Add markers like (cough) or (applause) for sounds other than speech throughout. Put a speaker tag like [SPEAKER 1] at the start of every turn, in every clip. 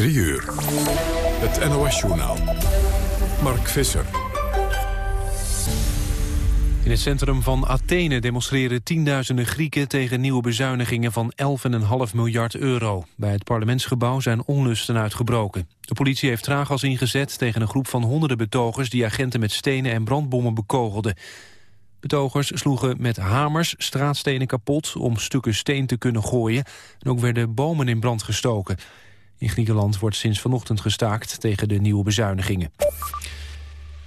[SPEAKER 1] 3 uur. Het NOS-journaal. Mark Visser.
[SPEAKER 2] In het centrum van Athene demonstreren tienduizenden Grieken... tegen nieuwe bezuinigingen van 11,5 miljard euro. Bij het parlementsgebouw zijn onlusten uitgebroken. De politie heeft traaggas ingezet tegen een groep van honderden betogers... die agenten met stenen en brandbommen bekogelden. Betogers sloegen met hamers straatstenen kapot... om stukken steen te kunnen gooien. En ook werden bomen in brand gestoken. In Griekenland wordt sinds vanochtend gestaakt tegen de nieuwe bezuinigingen.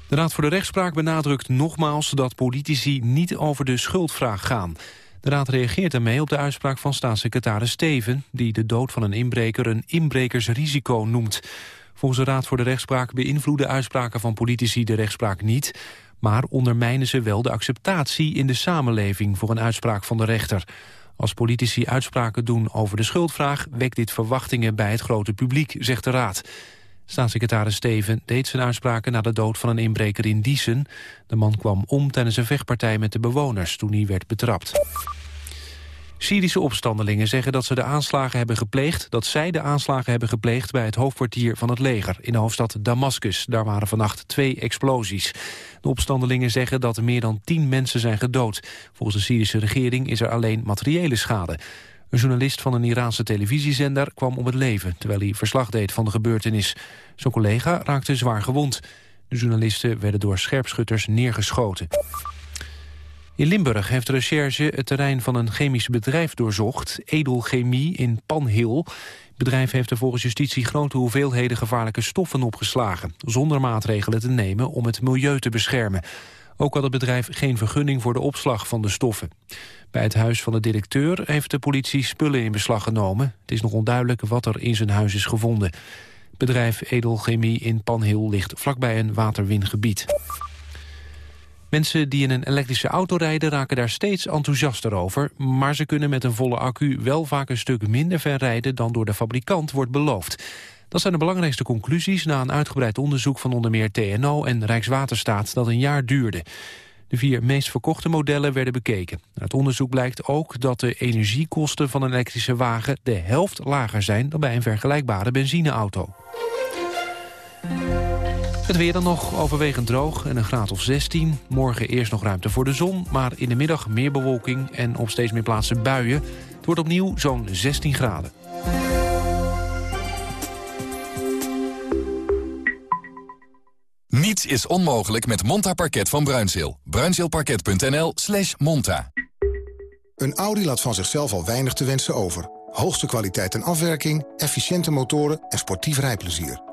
[SPEAKER 2] De Raad voor de Rechtspraak benadrukt nogmaals dat politici niet over de schuldvraag gaan. De Raad reageert daarmee op de uitspraak van staatssecretaris Steven... die de dood van een inbreker een inbrekersrisico noemt. Volgens de Raad voor de Rechtspraak beïnvloeden uitspraken van politici de rechtspraak niet... maar ondermijnen ze wel de acceptatie in de samenleving voor een uitspraak van de rechter. Als politici uitspraken doen over de schuldvraag... wekt dit verwachtingen bij het grote publiek, zegt de Raad. Staatssecretaris Steven deed zijn uitspraken na de dood van een inbreker in Diesen. De man kwam om tijdens een vechtpartij met de bewoners toen hij werd betrapt. Syrische opstandelingen zeggen dat ze de aanslagen hebben gepleegd... dat zij de aanslagen hebben gepleegd bij het hoofdkwartier van het leger... in de hoofdstad Damascus. Daar waren vannacht twee explosies. De opstandelingen zeggen dat er meer dan tien mensen zijn gedood. Volgens de Syrische regering is er alleen materiële schade. Een journalist van een Iraanse televisiezender kwam om het leven... terwijl hij verslag deed van de gebeurtenis. Zijn collega raakte zwaar gewond. De journalisten werden door scherpschutters neergeschoten. In Limburg heeft de recherche het terrein van een chemisch bedrijf doorzocht... Edelchemie in Panhill. Het bedrijf heeft er volgens justitie grote hoeveelheden gevaarlijke stoffen opgeslagen... zonder maatregelen te nemen om het milieu te beschermen. Ook had het bedrijf geen vergunning voor de opslag van de stoffen. Bij het huis van de directeur heeft de politie spullen in beslag genomen. Het is nog onduidelijk wat er in zijn huis is gevonden. Bedrijf Edelchemie in Panhill ligt vlakbij een waterwingebied. Mensen die in een elektrische auto rijden raken daar steeds enthousiaster over. Maar ze kunnen met een volle accu wel vaak een stuk minder ver rijden dan door de fabrikant wordt beloofd. Dat zijn de belangrijkste conclusies na een uitgebreid onderzoek van onder meer TNO en Rijkswaterstaat dat een jaar duurde. De vier meest verkochte modellen werden bekeken. Uit onderzoek blijkt ook dat de energiekosten van een elektrische wagen de helft lager zijn dan bij een vergelijkbare benzineauto. Het weer dan nog overwegend droog en een graad of 16. Morgen eerst nog ruimte voor de zon, maar in de middag meer bewolking en op steeds meer plaatsen buien. Het wordt opnieuw zo'n 16 graden.
[SPEAKER 3] Niets is onmogelijk met Monta Parket van Bruinzeel. Bruinzeelparket.nl slash monta.
[SPEAKER 4] Een Audi laat van zichzelf al weinig te wensen over. Hoogste kwaliteit en afwerking, efficiënte motoren en sportief rijplezier.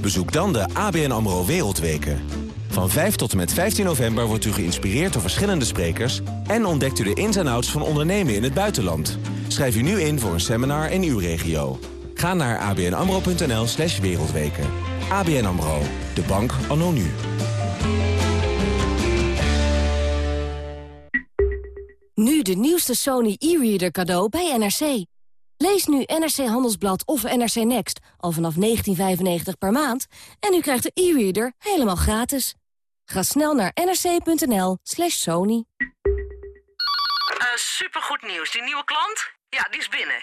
[SPEAKER 5] Bezoek dan de ABN AMRO Wereldweken. Van 5 tot en met 15 november wordt u geïnspireerd door verschillende sprekers... en ontdekt u de ins en outs van ondernemen in het buitenland. Schrijf u nu in voor een seminar in uw regio. Ga naar abnamro.nl slash wereldweken. ABN AMRO, de bank anno nu.
[SPEAKER 6] Nu de nieuwste Sony e-reader cadeau bij NRC. Lees nu NRC Handelsblad of NRC Next al vanaf 19,95 per maand... en u krijgt de e-reader helemaal gratis. Ga snel naar nrc.nl slash sony.
[SPEAKER 7] Uh, supergoed nieuws. Die nieuwe klant? Ja, die is binnen.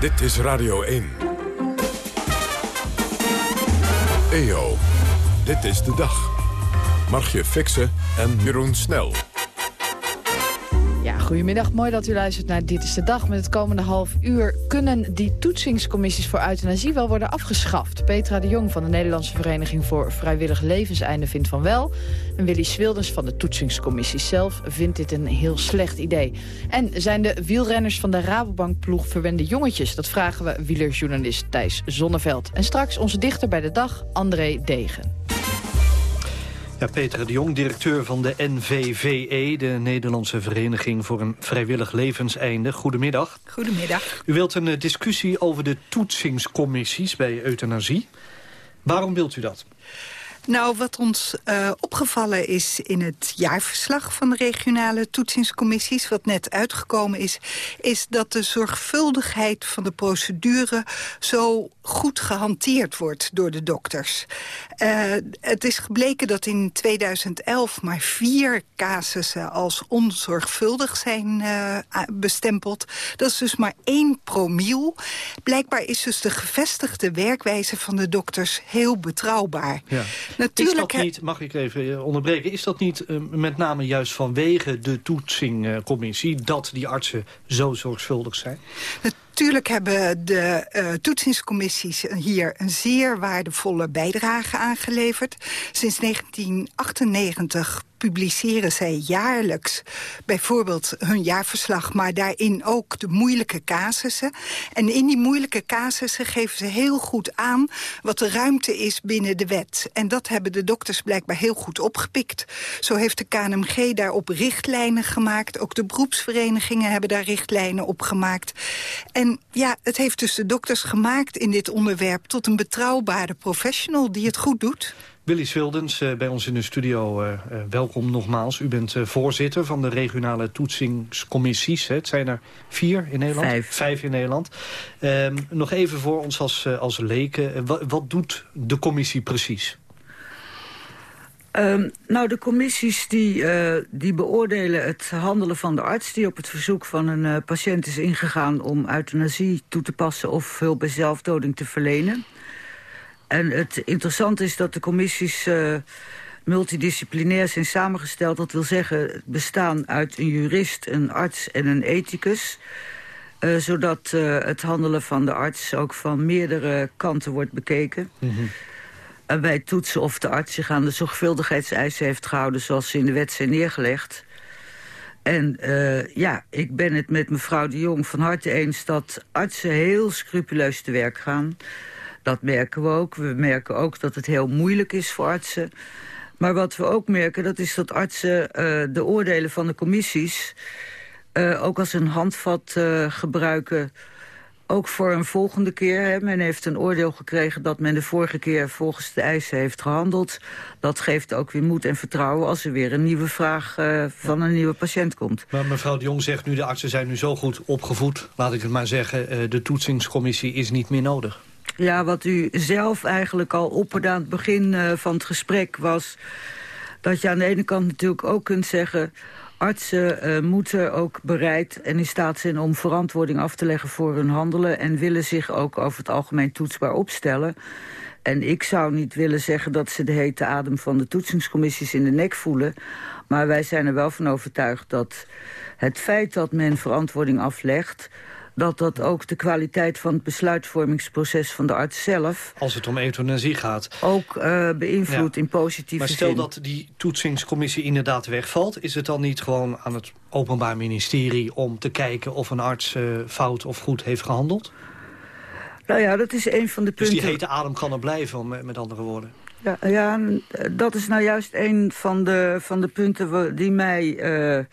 [SPEAKER 1] Dit is Radio 1. EO, dit is de dag. Margje Fixen en Jeroen Snel.
[SPEAKER 8] Ja, goedemiddag. Mooi dat u luistert naar Dit is de Dag. Met het komende half uur kunnen die toetsingscommissies voor euthanasie wel worden afgeschaft. Petra de Jong van de Nederlandse Vereniging voor Vrijwillig Levenseinde vindt van wel. En Willy Swilders van de toetsingscommissies zelf vindt dit een heel slecht idee. En zijn de wielrenners van de Rabobank-ploeg verwende jongetjes? Dat vragen we wielerjournalist Thijs Zonneveld. En straks onze dichter bij de dag, André Degen.
[SPEAKER 9] Ja, Peter de Jong, directeur van de NVVE, de Nederlandse Vereniging voor een Vrijwillig Levenseinde. Goedemiddag.
[SPEAKER 10] Goedemiddag.
[SPEAKER 9] U wilt een eh, discussie over de toetsingscommissies bij euthanasie. Waarom wilt u dat?
[SPEAKER 10] Nou, wat ons uh, opgevallen is in het jaarverslag van de regionale toetsingscommissies... wat net uitgekomen is, is dat de zorgvuldigheid van de procedure... zo goed gehanteerd wordt door de dokters. Uh, het is gebleken dat in 2011 maar vier casussen als onzorgvuldig zijn uh, bestempeld. Dat is dus maar één promiel. Blijkbaar is dus de gevestigde werkwijze van de dokters heel betrouwbaar.
[SPEAKER 9] Ja. Natuurlijk is dat niet, mag ik even eh, onderbreken, is dat niet uh, met name juist vanwege de toetsingcommissie... dat die artsen zo zorgvuldig zijn?
[SPEAKER 10] Natuurlijk hebben de uh, toetsingscommissies hier een zeer waardevolle bijdrage aangeleverd. Sinds 1998 publiceren zij jaarlijks bijvoorbeeld hun jaarverslag... maar daarin ook de moeilijke casussen. En in die moeilijke casussen geven ze heel goed aan... wat de ruimte is binnen de wet. En dat hebben de dokters blijkbaar heel goed opgepikt. Zo heeft de KNMG daarop richtlijnen gemaakt. Ook de beroepsverenigingen hebben daar richtlijnen op gemaakt. En ja, het heeft dus de dokters gemaakt in dit onderwerp... tot een betrouwbare professional die het goed doet.
[SPEAKER 9] Willy Swildens, uh, bij ons in de studio, uh, uh, welkom nogmaals. U bent voorzitter van de regionale toetsingscommissies. Het zijn er vier in Nederland.
[SPEAKER 11] Vijf.
[SPEAKER 9] Vijf in Nederland. Ehm, nog even voor ons als, als leken. Wat, wat doet de commissie precies?
[SPEAKER 11] Um, nou, de commissies die, die beoordelen het handelen van de arts... die op het verzoek van een patiënt is ingegaan om euthanasie toe te passen... of hulp bij zelfdoding te verlenen... En het interessante is dat de commissies uh, multidisciplinair zijn samengesteld. Dat wil zeggen, bestaan uit een jurist, een arts en een ethicus. Uh, zodat uh, het handelen van de arts ook van meerdere kanten wordt bekeken. Mm -hmm. En wij toetsen of de arts zich aan de zorgvuldigheidseisen heeft gehouden... zoals ze in de wet zijn neergelegd. En uh, ja, ik ben het met mevrouw de Jong van harte eens... dat artsen heel scrupuleus te werk gaan... Dat merken we ook. We merken ook dat het heel moeilijk is voor artsen. Maar wat we ook merken, dat is dat artsen uh, de oordelen van de commissies... Uh, ook als een handvat uh, gebruiken ook voor een volgende keer. Hè. Men heeft een oordeel gekregen dat men de vorige keer volgens de eisen heeft gehandeld. Dat geeft ook weer moed en vertrouwen als er weer een nieuwe vraag van een nieuwe patiënt komt.
[SPEAKER 9] Maar mevrouw de Jong zegt nu, de artsen zijn nu zo goed opgevoed, laat ik het maar zeggen, de toetsingscommissie is niet meer nodig.
[SPEAKER 11] Ja, wat u zelf eigenlijk al opperde aan het begin uh, van het gesprek was... dat je aan de ene kant natuurlijk ook kunt zeggen... artsen uh, moeten ook bereid en in staat zijn om verantwoording af te leggen voor hun handelen... en willen zich ook over het algemeen toetsbaar opstellen... En ik zou niet willen zeggen dat ze de hete adem van de toetsingscommissies in de nek voelen. Maar wij zijn er wel van overtuigd dat het feit dat men verantwoording aflegt dat dat ook de kwaliteit van het besluitvormingsproces van de arts zelf...
[SPEAKER 9] Als het om euthanasie gaat.
[SPEAKER 11] Ook uh, beïnvloedt ja. in positieve
[SPEAKER 9] Maar stel
[SPEAKER 11] zin.
[SPEAKER 9] dat die toetsingscommissie inderdaad wegvalt... is het dan niet gewoon aan het Openbaar Ministerie om te kijken... of een arts uh, fout of goed heeft gehandeld?
[SPEAKER 11] Nou ja, dat is een van de punten...
[SPEAKER 9] Dus die hete adem kan er blijven, met, met andere woorden?
[SPEAKER 11] Ja, ja, dat is nou juist een van de, van de punten die mij... Uh,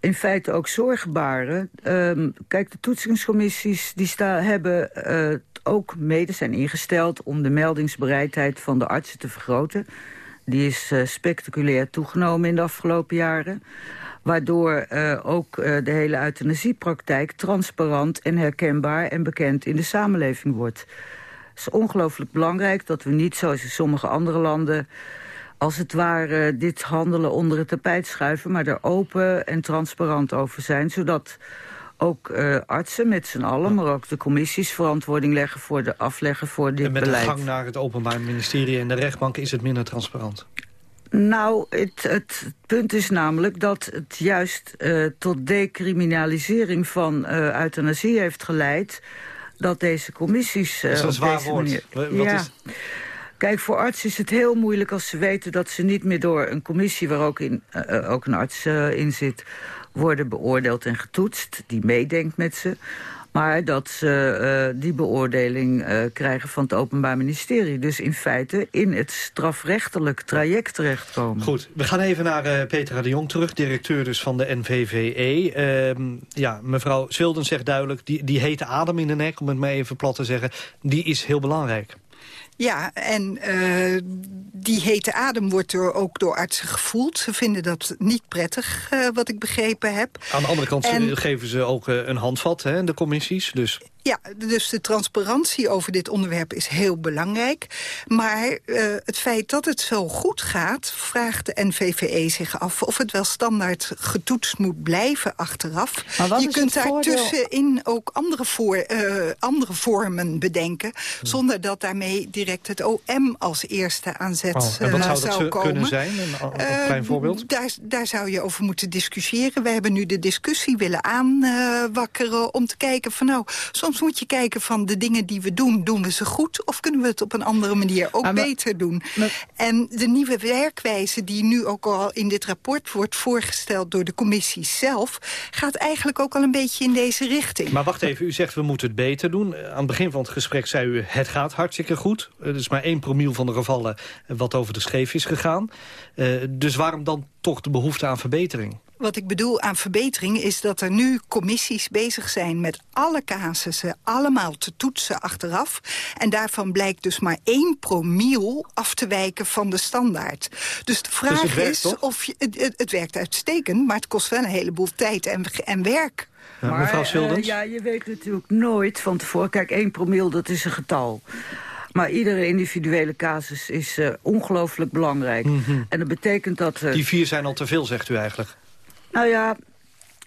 [SPEAKER 11] in feite ook zorgen baren. Um, kijk, de toetsingscommissies die sta, hebben uh, ook mede zijn ingesteld... om de meldingsbereidheid van de artsen te vergroten. Die is uh, spectaculair toegenomen in de afgelopen jaren. Waardoor uh, ook de hele euthanasiepraktijk transparant en herkenbaar... en bekend in de samenleving wordt. Het is ongelooflijk belangrijk dat we niet, zoals in sommige andere landen als het ware dit handelen onder het tapijt schuiven... maar er open en transparant over zijn, zodat ook uh, artsen met z'n allen... maar ook de commissies verantwoording leggen voor de afleggen voor dit
[SPEAKER 9] en met
[SPEAKER 11] beleid.
[SPEAKER 9] de gang naar het Openbaar Ministerie en de rechtbank is het minder transparant?
[SPEAKER 11] Nou, het, het, punt is namelijk dat het juist uh, tot decriminalisering van uh, euthanasie heeft geleid... dat deze commissies...
[SPEAKER 9] Dat is een zwaar woord. Wat
[SPEAKER 11] ja.
[SPEAKER 9] is...
[SPEAKER 11] Kijk, voor artsen is het heel moeilijk als ze weten dat ze niet meer door een commissie... waar ook, in, ook een arts in zit, worden beoordeeld en getoetst. Die meedenkt met ze. Maar dat ze die beoordeling krijgen van het Openbaar Ministerie. Dus in feite in het strafrechtelijk traject terechtkomen.
[SPEAKER 9] Goed, we gaan even naar Petra de Jong terug, directeur dus van de NVVE. Ehm, ja, mevrouw Zwilden zegt duidelijk, die, die hete adem in de nek, om het maar even plat te zeggen, die is heel belangrijk.
[SPEAKER 10] Ja, en uh, die hete adem wordt er ook door artsen gevoeld. Ze vinden dat niet prettig, uh, wat ik begrepen heb.
[SPEAKER 9] Aan de andere kant en... geven ze ook uh, een handvat, hè, de commissies. Dus
[SPEAKER 10] ja, dus de transparantie over dit onderwerp is heel belangrijk. Maar uh, het feit dat het zo goed gaat... vraagt de NVVE zich af of het wel standaard getoetst moet blijven achteraf. Je kunt daar tussenin ook andere, voor, uh, andere vormen bedenken... Hm. zonder dat daarmee direct het OM als eerste aanzet oh,
[SPEAKER 9] en wat
[SPEAKER 10] uh,
[SPEAKER 9] zou dat
[SPEAKER 10] komen.
[SPEAKER 9] kunnen zijn? Een, een klein voorbeeld?
[SPEAKER 10] Daar, daar zou je over moeten discussiëren. We hebben nu de discussie willen aanwakkeren om te kijken van... nou, soms moet je kijken van de dingen die we doen, doen we ze goed? Of kunnen we het op een andere manier ook maar, beter doen? Maar, en de nieuwe werkwijze die nu ook al in dit rapport wordt voorgesteld door de commissie zelf, gaat eigenlijk ook al een beetje in deze richting.
[SPEAKER 9] Maar wacht even, u zegt we moeten het beter doen. Aan het begin van het gesprek zei u het gaat hartstikke goed. Het is maar één promiel van de gevallen wat over de scheef is gegaan. Uh, dus waarom dan toch de behoefte aan verbetering?
[SPEAKER 10] Wat ik bedoel aan verbetering is dat er nu commissies bezig zijn... met alle casussen allemaal te toetsen achteraf. En daarvan blijkt dus maar één promiel af te wijken van de standaard. Dus de vraag
[SPEAKER 9] dus werkt,
[SPEAKER 10] is
[SPEAKER 9] toch?
[SPEAKER 10] of je... Het, het, het, werkt uitstekend, maar het kost wel een heleboel tijd en, en werk.
[SPEAKER 9] Ja,
[SPEAKER 11] maar,
[SPEAKER 9] mevrouw Sildens?
[SPEAKER 11] Uh, ja, je weet natuurlijk nooit van tevoren... Kijk, één promiel, dat is een getal. Maar iedere individuele casus is uh, ongelooflijk belangrijk. Mm -hmm. En dat betekent dat... Uh,
[SPEAKER 9] Die vier zijn al te veel, zegt u eigenlijk.
[SPEAKER 11] Nou ja,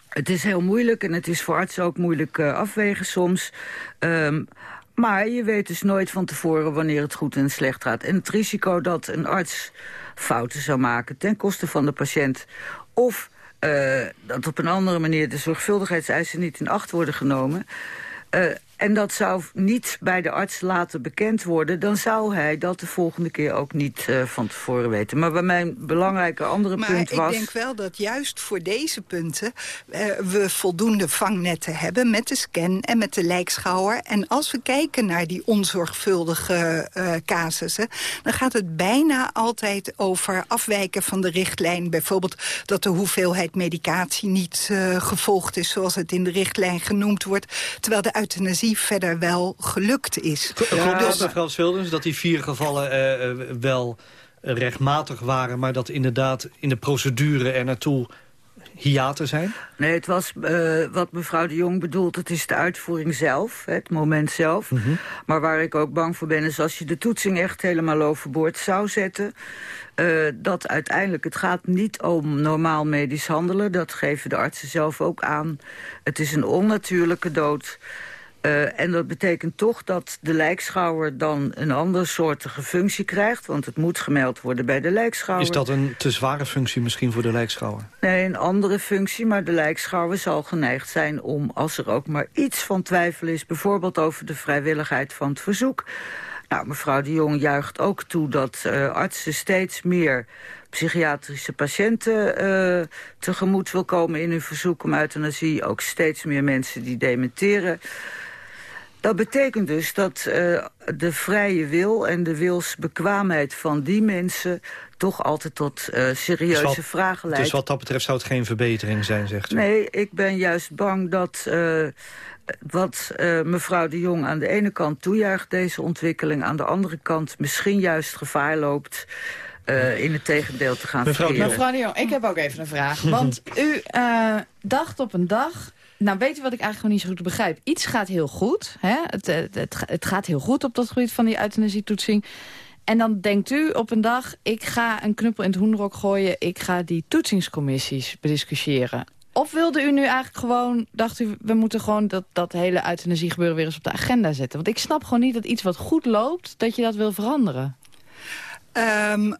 [SPEAKER 11] het is heel moeilijk en het is voor artsen ook moeilijk uh, afwegen soms. Um, maar je weet dus nooit van tevoren wanneer het goed en slecht gaat. En het risico dat een arts fouten zou maken ten koste van de patiënt... of uh, dat op een andere manier de zorgvuldigheidseisen niet in acht worden genomen... Uh, en dat zou niet bij de arts laten bekend worden... dan zou hij dat de volgende keer ook niet uh, van tevoren weten. Maar bij mijn belangrijke andere
[SPEAKER 10] maar
[SPEAKER 11] punt was...
[SPEAKER 10] Maar ik denk wel dat juist voor deze punten... Uh, we voldoende vangnetten hebben met de scan en met de lijkschouwer. En als we kijken naar die onzorgvuldige uh, casussen... dan gaat het bijna altijd over afwijken van de richtlijn. Bijvoorbeeld dat de hoeveelheid medicatie niet gevolgd is... zoals het in de richtlijn genoemd wordt. Terwijl de euthanasie verder wel gelukt is.
[SPEAKER 9] Klopt ja, dus... mevrouw Schilders, dat die vier gevallen uh, wel rechtmatig waren... maar dat inderdaad in de procedure er naartoe hiaten zijn?
[SPEAKER 11] Nee, het was uh, wat mevrouw de Jong bedoelt, het is de uitvoering zelf, het moment zelf. Mm -hmm. Maar waar ik ook bang voor ben, is als je de toetsing echt helemaal overboord zou zetten... Uh, dat uiteindelijk, het gaat niet om normaal medisch handelen. Dat geven de artsen zelf ook aan. Het is een onnatuurlijke dood... Uh, en dat betekent toch dat de lijkschouwer dan een andere soortige functie krijgt. Want het moet gemeld worden bij de lijkschouwer.
[SPEAKER 9] Is dat een te zware functie misschien voor de lijkschouwer?
[SPEAKER 11] Nee, een andere functie. Maar de lijkschouwer zal geneigd zijn om, als er ook maar iets van twijfel is... bijvoorbeeld over de vrijwilligheid van het verzoek... Nou, mevrouw de Jong juicht ook toe dat uh, artsen steeds meer psychiatrische patiënten uh, tegemoet wil komen in hun verzoek om euthanasie. Ook steeds meer mensen die dementeren. Dat betekent dus dat uh, de vrije wil en de wilsbekwaamheid van die mensen... toch altijd tot uh, serieuze
[SPEAKER 9] dus wat,
[SPEAKER 11] vragen leidt.
[SPEAKER 9] Dus wat dat betreft zou het geen verbetering zijn, zegt u?
[SPEAKER 11] Nee, ik ben juist bang dat... Uh, wat uh, mevrouw de Jong aan de ene kant toejuicht, deze ontwikkeling... aan de andere kant misschien juist gevaar loopt... Uh, in het tegendeel te gaan
[SPEAKER 8] mevrouw, mevrouw de Jong, ik heb ook even een vraag. Want u uh, dacht op een dag nou, weet je wat ik eigenlijk gewoon niet zo goed begrijp? Iets gaat heel goed. Hè? Het, het, het, het gaat heel goed op dat gebied van die euthanasietoetsing. En dan denkt u op een dag, ik ga een knuppel in het hoenderok gooien. Ik ga die toetsingscommissies bediscussiëren. Of wilde u nu eigenlijk gewoon, dacht u, we moeten gewoon dat, dat hele euthanasie gebeuren weer eens op de agenda zetten? Want ik snap gewoon niet dat iets wat goed loopt, dat je dat wil veranderen.
[SPEAKER 10] Um,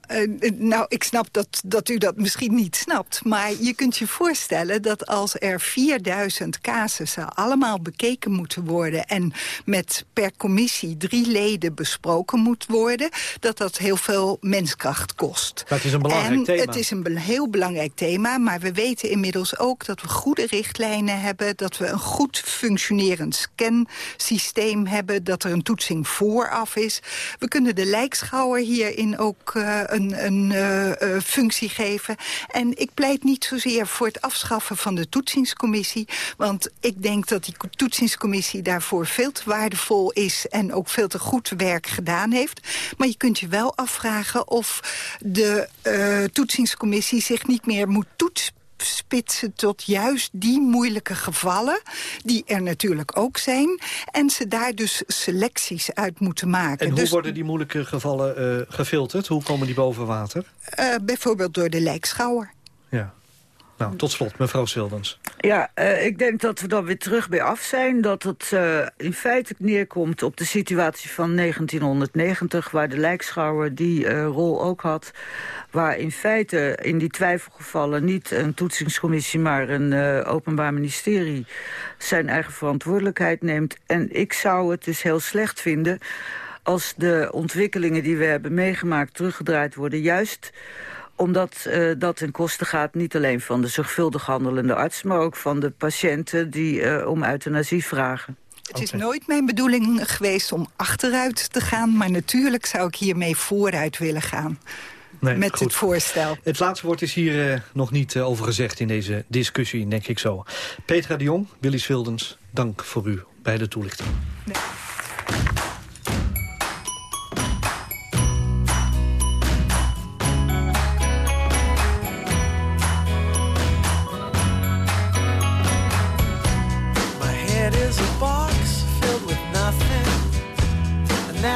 [SPEAKER 10] nou, ik snap dat, dat u dat misschien niet snapt. Maar je kunt je voorstellen dat als er 4000 casussen allemaal bekeken moeten worden... en met per commissie drie leden besproken moet worden... dat dat heel veel menskracht kost.
[SPEAKER 9] Dat is een belangrijk
[SPEAKER 10] en
[SPEAKER 9] thema.
[SPEAKER 10] Het is een heel belangrijk thema, maar we weten inmiddels ook... dat we goede richtlijnen hebben, dat we een goed functionerend scansysteem hebben... dat er een toetsing vooraf is. We kunnen de lijkschouwer hierin ook uh, een, een uh, functie geven. En ik pleit niet zozeer voor het afschaffen van de toetsingscommissie. Want ik denk dat die toetsingscommissie daarvoor veel te waardevol is... en ook veel te goed werk gedaan heeft. Maar je kunt je wel afvragen of de toetsingscommissie zich niet meer moet toetsen spitsen tot juist die moeilijke gevallen... die er natuurlijk ook zijn. En ze daar dus selecties uit moeten maken.
[SPEAKER 9] En hoe
[SPEAKER 10] dus,
[SPEAKER 9] worden die moeilijke gevallen uh, gefilterd? Hoe komen die boven water?
[SPEAKER 10] Uh, bijvoorbeeld door de lijkschouwer.
[SPEAKER 9] Ja. Nou, tot slot, mevrouw Sildens.
[SPEAKER 11] Ja, uh, ik denk dat we dan weer terug bij af zijn. Dat het uh, in feite neerkomt op de situatie van 1990... waar de lijkschouwer die uh, rol ook had. Waar in feite in die twijfelgevallen niet een toetsingscommissie... maar een openbaar ministerie zijn eigen verantwoordelijkheid neemt. En ik zou het dus heel slecht vinden... als de ontwikkelingen die we hebben meegemaakt teruggedraaid worden... juist omdat uh, dat ten koste gaat niet alleen van de zorgvuldig handelende arts... maar ook van de patiënten die uh, om euthanasie vragen.
[SPEAKER 10] Het is okay. nooit mijn bedoeling geweest om achteruit te gaan... maar natuurlijk zou ik hiermee vooruit willen gaan. Nee, met goed. het voorstel.
[SPEAKER 9] Het laatste woord is hier uh, nog niet uh, over gezegd in deze discussie, denk ik zo. Petra de Jong, Willy Svildens, dank voor u bij de toelichting. Nee.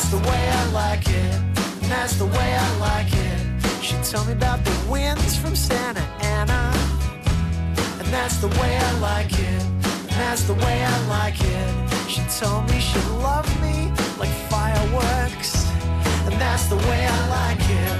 [SPEAKER 12] that's the way I like it. That's the way I like it. She told me about the winds from Santa Ana, and that's the way I like it. And that's the way I like it. She told me she loved me like fireworks. And that's the way I like it.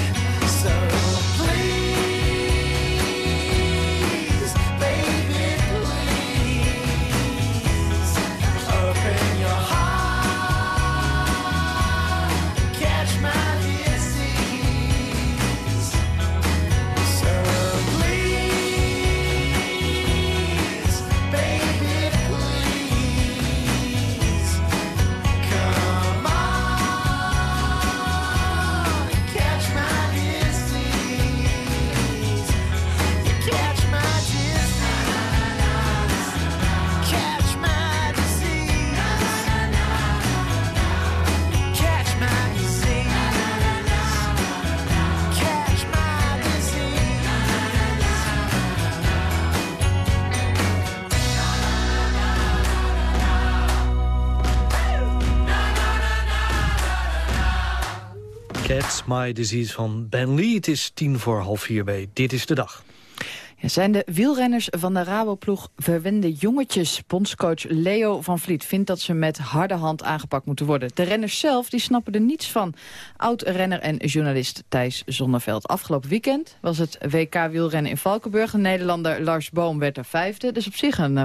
[SPEAKER 9] My Disease van Ben Lee. Het is tien voor half vier bij Dit is de Dag.
[SPEAKER 8] Ja, zijn de wielrenners van de Raboploeg verwende jongetjes? Bondscoach Leo van Vliet vindt dat ze met harde hand aangepakt moeten worden. De renners zelf die snappen er niets van. Oud-renner en journalist Thijs Zonneveld. Afgelopen weekend was het WK wielrennen in Valkenburg. De Nederlander Lars Boom werd er vijfde. Dus op zich een uh,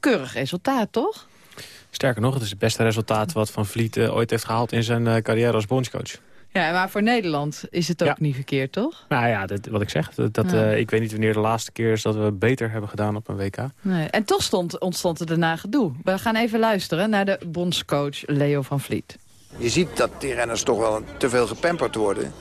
[SPEAKER 8] keurig resultaat, toch?
[SPEAKER 13] Sterker nog, het is het beste resultaat wat Van Vliet uh, ooit heeft gehaald in zijn uh, carrière als bondscoach.
[SPEAKER 8] Ja, maar voor Nederland is het ook ja. niet verkeerd, toch?
[SPEAKER 13] Nou ja, dat, wat ik zeg. Dat, dat ja. uh, ik weet niet wanneer de laatste keer is dat we beter hebben gedaan op een WK.
[SPEAKER 8] Nee. En toch stond, ontstond er daarna gedoe. We gaan even luisteren naar de bondscoach Leo van Vliet.
[SPEAKER 14] Je ziet dat die renners toch wel te veel gepamperd worden.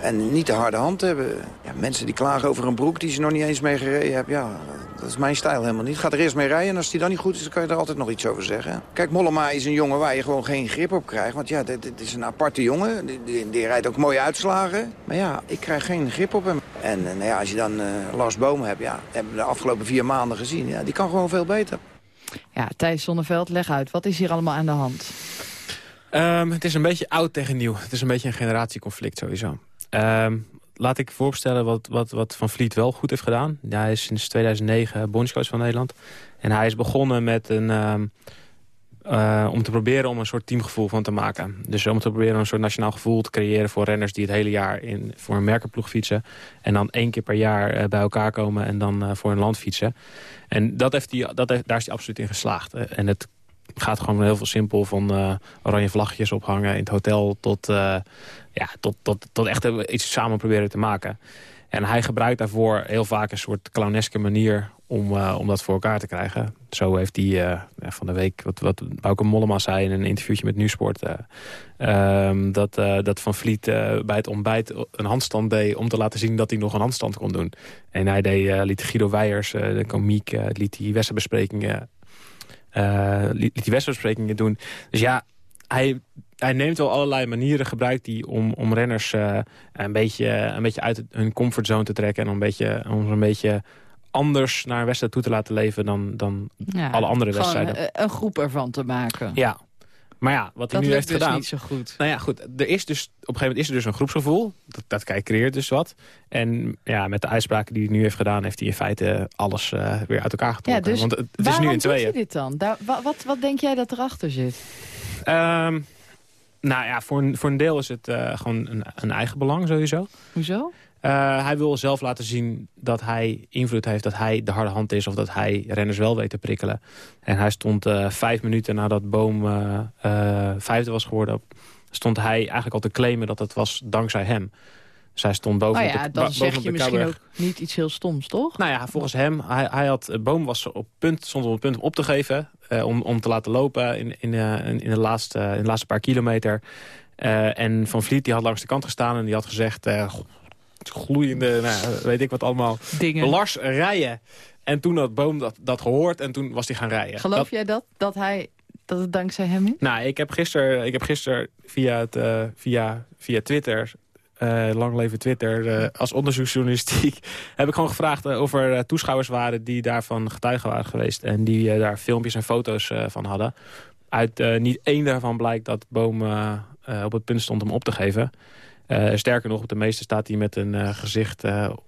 [SPEAKER 14] En niet de harde hand hebben. Ja, mensen die klagen over een broek die ze nog niet eens mee gereden hebben. Ja, dat is mijn stijl helemaal niet. Ga er eerst mee rijden en als die dan niet goed is, dan kan je er altijd nog iets over zeggen. Kijk, Mollema is een jongen waar je gewoon geen grip op krijgt. Want ja, dit, dit is een aparte jongen. Die, die, die, rijdt ook mooie uitslagen. Maar ja, ik krijg geen grip op hem. En nou ja, als je dan uh, Lars Boom hebt, ja, hebben we de afgelopen vier maanden gezien. Ja, die kan gewoon veel beter.
[SPEAKER 8] Ja, Thijs Zonneveld, leg uit. Wat is hier allemaal aan de hand?
[SPEAKER 13] Um, het is een beetje oud tegen nieuw. Het is een beetje een generatieconflict sowieso. Um, laat ik voorstellen wat, wat, wat Van Vliet wel goed heeft gedaan. Ja, hij is sinds 2009 bondscoach van Nederland. En hij is begonnen met een... Um, uh, om te proberen om een soort teamgevoel van te maken. Dus om te proberen een soort nationaal gevoel te creëren... voor renners die het hele jaar in, voor een merkenploeg fietsen. En dan één keer per jaar uh, bij elkaar komen en dan uh, voor een land fietsen. En dat heeft hij, dat daar is hij absoluut in geslaagd. En het gaat gewoon heel veel simpel van oranje vlaggetjes ophangen in het hotel... tot ja, tot, tot, tot echt iets samen proberen te maken. En hij gebruikt daarvoor heel vaak een soort clowneske manier om, uh, om dat voor elkaar te krijgen. Zo heeft hij van de week, wat, wat Mollema zei in een interviewtje met Nieuwsport... Um, dat, dat Van Vliet bij het ontbijt een handstand deed om te laten zien dat hij nog een handstand kon doen. En hij deed, liet Guido Weijers, de komiek, liet die wedstrijdbesprekingen, liet, liet die wedstrijdbesprekingen doen. Dus ja, hij, hij neemt wel allerlei manieren gebruikt die om, om renners uh, een, beetje, een beetje uit hun comfortzone te trekken. En om, een beetje, om een beetje anders naar een wedstrijd toe te laten leven dan, dan ja, alle andere wedstrijden.
[SPEAKER 8] Een, een groep ervan te maken.
[SPEAKER 13] Ja. Maar ja, wat hij
[SPEAKER 8] dat
[SPEAKER 13] nu heeft
[SPEAKER 8] dus
[SPEAKER 13] gedaan...
[SPEAKER 8] niet zo goed.
[SPEAKER 13] Nou ja, goed. Er is dus, op een gegeven moment is er dus een groepsgevoel. Dat, dat creëert dus wat. En ja, met de uitspraken die hij nu heeft gedaan... heeft hij in feite alles uh, weer uit elkaar getrokken.
[SPEAKER 8] Ja, dus
[SPEAKER 13] Want het, het is nu in tweeën.
[SPEAKER 8] Waarom dit dan? Daar, wat, wat, wat denk jij dat erachter zit?
[SPEAKER 13] Um, nou ja, voor een, voor een deel is het uh, gewoon een, een, eigen belang sowieso.
[SPEAKER 8] Hoezo?
[SPEAKER 13] Uh, hij wil zelf laten zien dat hij invloed heeft, dat hij de harde hand is... of dat hij renners wel weet te prikkelen. En hij stond uh, vijf minuten nadat Boom vijfde was geworden... stond hij eigenlijk al te claimen dat het was dankzij hem. Zij stond boven
[SPEAKER 8] oh ja,
[SPEAKER 13] de,
[SPEAKER 8] dan zeg je misschien ook niet iets heel stoms, toch?
[SPEAKER 13] Nou ja, volgens hem, hij, hij had, Boom was op punt, stond op het punt om op te geven... Om, om te laten lopen in, in, in, de laatste, in de laatste paar kilometer. En Van Vliet die had langs de kant gestaan en die had gezegd... gloeiende, nou, weet ik wat allemaal,
[SPEAKER 8] Dingen.
[SPEAKER 13] Lars rijden. En toen had Boom dat, dat gehoord en toen was hij gaan rijden.
[SPEAKER 8] Geloof
[SPEAKER 13] dat,
[SPEAKER 8] jij dat, dat, hij, dat het dankzij hem is?
[SPEAKER 13] Nou, ik heb gisteren, ik heb gisteren via, het, via, via Twitter uh, lang leven Twitter, uh, als onderzoeksjournalistiek... (laughs) heb ik gewoon gevraagd uh, of er toeschouwers waren die daarvan getuigen waren geweest... en die daar filmpjes en foto's van hadden. Uit niet één daarvan blijkt dat Boom op het punt stond om op te geven. Sterker nog, op de meeste staat hij met een gezicht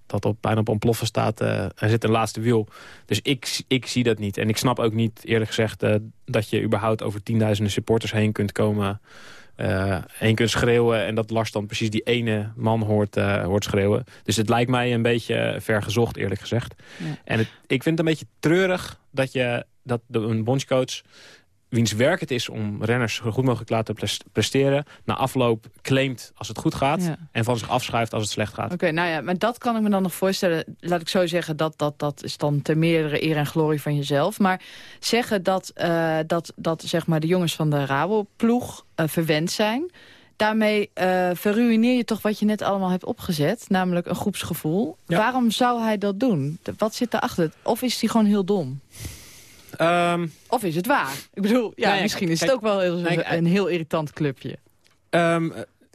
[SPEAKER 13] dat op, bijna op ontploffen staat. er zit een laatste wiel. Dus ik, ik zie dat niet. En ik snap ook niet, eerlijk gezegd, dat je überhaupt over tienduizenden supporters heen kunt komen... Uh, en kunt schreeuwen en dat Lars dan precies die ene man hoort, hoort schreeuwen. Dus het lijkt mij een beetje ver gezocht, eerlijk gezegd. Ja. En het, ik vind het een beetje treurig dat, je, dat de, een bondscoach wiens werk het is om renners zo goed mogelijk laten presteren... na afloop claimt als het goed gaat... Ja. en van zich afschuift als het slecht gaat.
[SPEAKER 8] Oké, okay, nou ja, maar dat kan ik me dan nog voorstellen. Laat ik zo zeggen, dat, dat, dat is dan ter meerdere eer en glorie van jezelf. Maar zeggen dat, uh, dat, dat zeg maar, de jongens van de Rabo-ploeg uh, verwend zijn... Daarmee uh, verruineer je toch wat je net allemaal hebt opgezet. Namelijk een groepsgevoel. Ja. Waarom zou hij dat doen? Wat zit erachter? Of is hij gewoon heel dom?
[SPEAKER 13] Um,
[SPEAKER 8] of is het waar? Ik bedoel, ja, nee, misschien is kijk, het ook wel nee, een heel irritant clubje.
[SPEAKER 13] Um,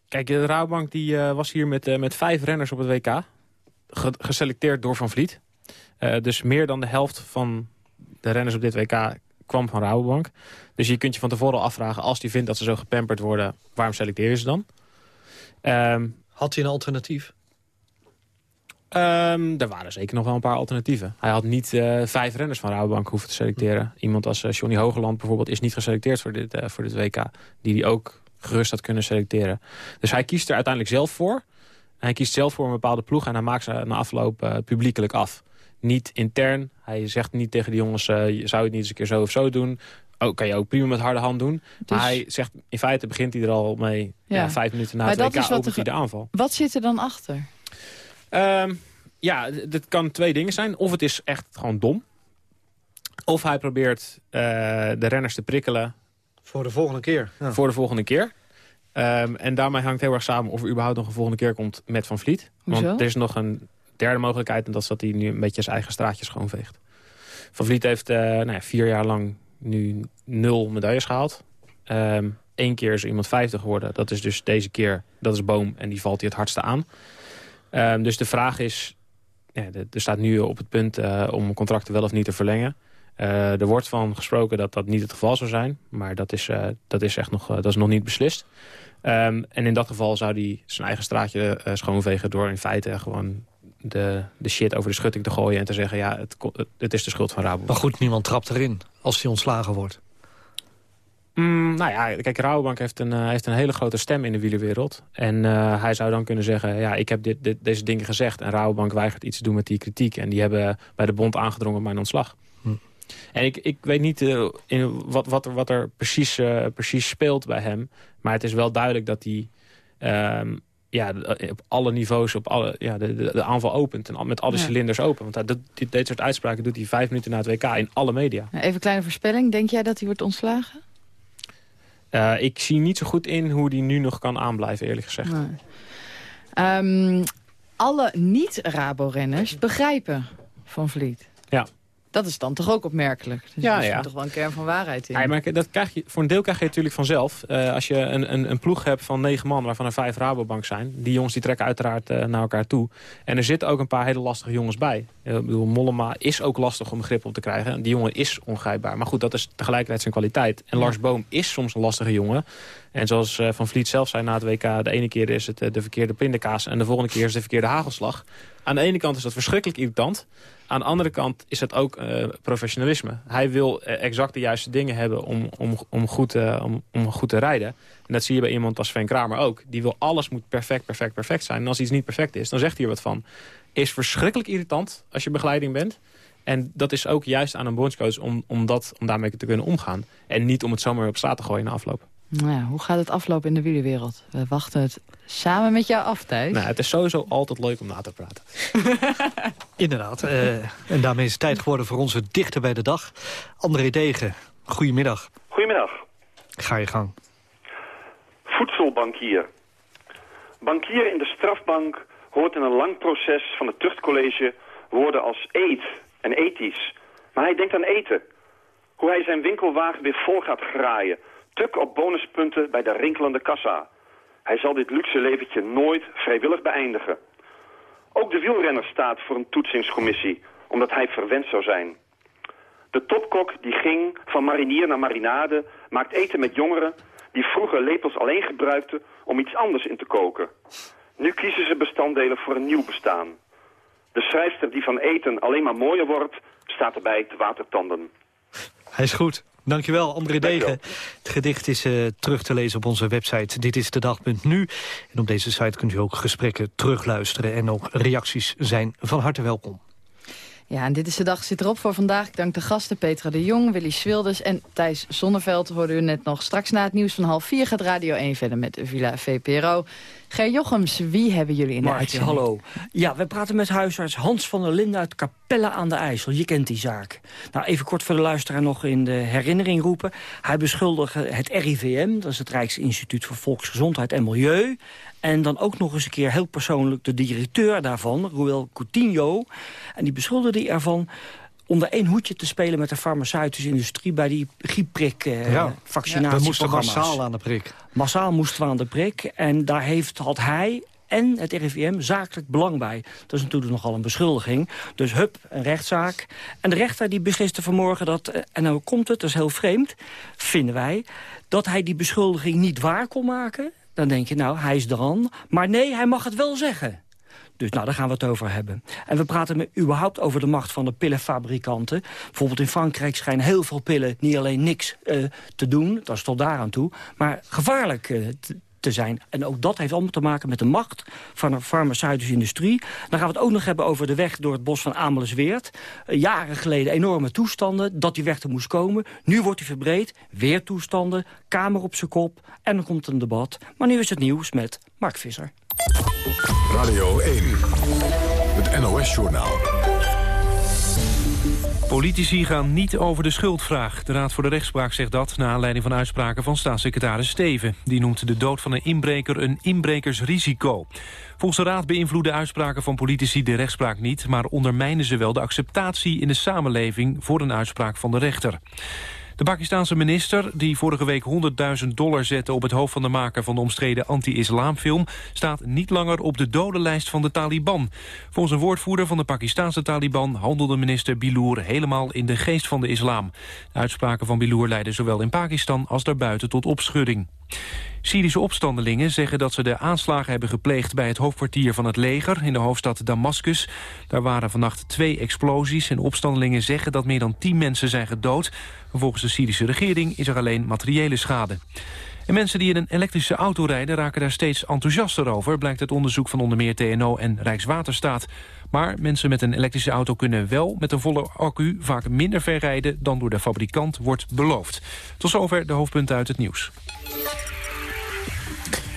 [SPEAKER 13] kijk, de Rabobank die, uh, was hier met, uh, met vijf renners op het WK. Ge geselecteerd door Van Vliet. Uh, dus meer dan de helft van de renners op dit WK kwam van Rabobank. Dus je kunt je van tevoren afvragen... als die vindt dat ze zo gepamperd worden, waarom selecteer je ze dan? Ehm,
[SPEAKER 9] Had hij een alternatief?
[SPEAKER 13] Ehm, er waren zeker nog wel een paar alternatieven. Hij had niet eh, vijf renners van Rabobank hoeven te selecteren. Iemand als uh, Johnny Hogeland bijvoorbeeld is niet geselecteerd voor dit, uh, voor dit WK. Die hij ook gerust had kunnen selecteren. Dus hij kiest er uiteindelijk zelf voor. Hij kiest zelf voor een bepaalde ploeg en hij maakt ze na afloop publiekelijk af. Niet intern. Hij zegt niet tegen de jongens, zou je het niet eens een keer zo of zo doen. Oh, kan je ook prima met harde hand doen. Dus... Maar hij zegt, in feite begint hij er al mee ja. Ja, vijf minuten na maar het WK opent hij de aanval.
[SPEAKER 8] Wat zit er dan achter?
[SPEAKER 13] Um, ja, dit kan twee dingen zijn. Of het is echt gewoon dom. Of hij probeert uh, de renners te prikkelen.
[SPEAKER 9] Voor de volgende keer.
[SPEAKER 13] Ja. Voor de volgende keer. Um, en daarmee hangt heel erg samen of er überhaupt nog een volgende keer komt met Van Vliet.
[SPEAKER 8] Hoezo?
[SPEAKER 13] Want er is nog een derde mogelijkheid. En dat is dat hij nu een beetje zijn eigen straatje schoonveegt. Van Vliet heeft uh, nou ja, vier jaar lang nu nul medailles gehaald. Um, Eén keer is iemand 50 geworden. Dat is dus deze keer, dat is Boom. En die valt hij het hardste aan. Um, dus de vraag is, er staat nu op het punt uh, om contracten wel of niet te verlengen. Uh, er wordt van gesproken dat dat niet het geval zou zijn. Maar dat is, uh, dat is echt nog, dat is nog niet beslist. Um, en in dat geval zou hij zijn eigen straatje schoonvegen... door in feite gewoon de, de shit over de schutting te gooien... en te zeggen, ja, het, het is de schuld van Rabobank.
[SPEAKER 9] Maar goed, niemand trapt erin als hij ontslagen wordt.
[SPEAKER 13] Mm, nou ja, kijk, Rabobank heeft een, uh, heeft een hele grote stem in de wielerwereld. En uh, hij zou dan kunnen zeggen, ja, ik heb dit, dit, deze dingen gezegd... en Rabobank weigert iets te doen met die kritiek. En die hebben bij de bond aangedrongen op mijn ontslag. Hm. En ik, ik weet niet uh, in wat, wat er, wat er precies, precies speelt bij hem. Maar het is wel duidelijk dat hij... Um, ja, op alle niveaus, op alle, ja, de, de, de aanval opent. En met alle ja. cilinders open. Want dat, dit, dit soort uitspraken doet hij vijf minuten na het WK in alle media.
[SPEAKER 8] Even een kleine voorspelling. Denk jij dat hij wordt ontslagen?
[SPEAKER 13] Uh, ik zie niet zo goed in hoe die nu nog kan aanblijven, eerlijk gezegd.
[SPEAKER 8] Nee. Um, alle niet-Rabo-renners begrijpen Van Vliet.
[SPEAKER 13] Ja.
[SPEAKER 8] Dat is dan toch ook opmerkelijk? Dus
[SPEAKER 13] ja,
[SPEAKER 8] er
[SPEAKER 13] ja.
[SPEAKER 8] toch wel een kern van waarheid in.
[SPEAKER 13] Ja, maar dat krijg je, voor een deel krijg je natuurlijk vanzelf. Uh, als je een, een, een, ploeg hebt van negen man, waarvan er vijf Rabobank zijn. Die jongens die trekken uiteraard uh, naar elkaar toe. En er zitten ook een paar hele lastige jongens bij. Ik bedoel, Mollema is ook lastig om begrip op te krijgen. Die jongen is ongrijpbaar. Maar goed, dat is tegelijkertijd zijn kwaliteit. En ja. Lars Boom is soms een lastige jongen. En zoals Van Vliet zelf zei na het WK... de ene keer is het de verkeerde pindakaas... en de volgende keer is het de verkeerde hagelslag. Aan de ene kant is dat verschrikkelijk irritant. Aan de andere kant is dat ook uh, professionalisme. Hij wil uh, exact de juiste dingen hebben om, om, om, goed, uh, om, om goed te rijden. En dat zie je bij iemand als Sven Kramer ook. Die wil alles moet perfect, perfect, perfect zijn. En als iets niet perfect is, dan zegt hij er wat van. Is verschrikkelijk irritant als je begeleiding bent. En dat is ook juist aan een bondscoach om, om, dat, om daarmee te kunnen omgaan. En niet om het zomaar op straat te gooien na afloop.
[SPEAKER 8] Nou ja, hoe gaat het aflopen in de wielerwereld? We wachten het samen met jou af, Thijs.
[SPEAKER 13] Nou, het is sowieso altijd leuk om na te praten. (laughs)
[SPEAKER 9] Inderdaad. Uh, en daarmee is het tijd geworden voor onze dichter bij de dag. André Degen, goedemiddag.
[SPEAKER 15] Goedemiddag.
[SPEAKER 9] Ga je gang.
[SPEAKER 15] Voedselbankier. Bankier in de strafbank hoort in een lang proces van het tuchtcollege woorden als eet en ethisch. Maar hij denkt aan eten. Hoe hij zijn winkelwagen weer vol gaat graaien tuk op bonuspunten bij de rinkelende kassa. Hij zal dit luxe leventje nooit vrijwillig beëindigen. Ook de wielrenner staat voor een toetsingscommissie, omdat hij verwend zou zijn. De topkok die ging van marinier naar marinade maakt eten met jongeren die vroeger lepels alleen gebruikten om iets anders in te koken. Nu kiezen ze bestanddelen voor een nieuw bestaan. De schrijfster die van eten alleen maar mooier wordt, staat erbij te watertanden.
[SPEAKER 9] Hij is goed. Dankjewel, André Degen. Het gedicht is uh, terug te lezen op onze website Dit is de dag.nu. En op deze site kunt u ook gesprekken terugluisteren... en ook reacties zijn van harte welkom.
[SPEAKER 8] Ja, en dit is de dag zit erop voor vandaag. Ik dank de gasten Petra de Jong, Willy Swilders en Thijs Zonneveld. Hoorden u net nog. Straks na het nieuws van half vier gaat Radio 1 verder met Villa VPRO. Ger Jochems, wie hebben jullie in de
[SPEAKER 16] Martje, hallo. Ja, we praten met huisarts Hans van der Linden uit Capelle aan de IJssel. Je kent die zaak. Nou, even kort voor de luisteraar nog in de herinnering roepen. Hij beschuldigt het RIVM, dat is het Rijksinstituut voor Volksgezondheid en Milieu... En dan ook nog eens een keer heel persoonlijk de directeur daarvan, Ruel Coutinho. En die beschuldigde ervan onder één hoedje te spelen met de farmaceutische industrie... bij die griepprik-vaccinaties.
[SPEAKER 9] Eh, we moesten massaal aan de prik.
[SPEAKER 16] Massaal moesten we aan de prik. En daar heeft, had hij en het RIVM zakelijk belang bij. Dat is natuurlijk nogal een beschuldiging. Dus hup, een rechtszaak. En de rechter die besliste vanmorgen dat... en nou komt het, dat is heel vreemd, vinden wij... dat hij die beschuldiging niet waar kon maken Dan denk je, nou, hij is dan. Maar nee, hij mag het wel zeggen. Dus nou, daar gaan we het over hebben. En we praten überhaupt over de macht van de pillenfabrikanten. Bijvoorbeeld in Frankrijk schijnen heel veel pillen niet alleen niks uh, te doen, dat is tot daar aan toe, maar gevaarlijk uh, te zijn. En ook dat heeft allemaal te maken met de macht van de farmaceutische industrie. Dan gaan we het ook nog hebben over de weg door het bos van Amelisweert. Uh, jaren geleden enorme toestanden, dat die weg er moest komen. Nu wordt die verbreed, weer toestanden, kamer op zijn kop. En dan komt een debat. Maar nu is het nieuws met Mark Visser.
[SPEAKER 1] Radio 1, het NOS-journaal.
[SPEAKER 2] Politici gaan niet over de schuldvraag. De Raad voor de Rechtspraak zegt dat... na aanleiding van uitspraken van staatssecretaris Steven. Die noemt de dood van een inbreker een inbrekersrisico. Volgens de Raad beïnvloeden uitspraken van politici de rechtspraak niet... maar ondermijnen ze wel de acceptatie in de samenleving... voor een uitspraak van de rechter. De Pakistanse minister, die vorige week 100.000 dollar zette... op het hoofd van de maker van de omstreden anti-islamfilm... staat niet langer op de dodenlijst van de Taliban. Volgens een woordvoerder van de Pakistanse Taliban... handelde minister Bilour helemaal in de geest van de islam. De uitspraken van Bilour leidden zowel in Pakistan als daarbuiten tot opschudding. Syrische opstandelingen zeggen dat ze de aanslagen hebben gepleegd... bij het hoofdkwartier van het leger in de hoofdstad Damascus. Daar waren vannacht twee explosies en opstandelingen zeggen... dat meer dan tien mensen zijn gedood. Volgens de Syrische regering is er alleen materiële schade. En mensen die in een elektrische auto rijden raken daar steeds enthousiaster over... blijkt uit onderzoek van onder meer TNO en Rijkswaterstaat. Maar mensen met een elektrische auto kunnen wel met een volle accu... vaak minder ver rijden dan door de fabrikant wordt beloofd. Tot zover de hoofdpunten uit het nieuws.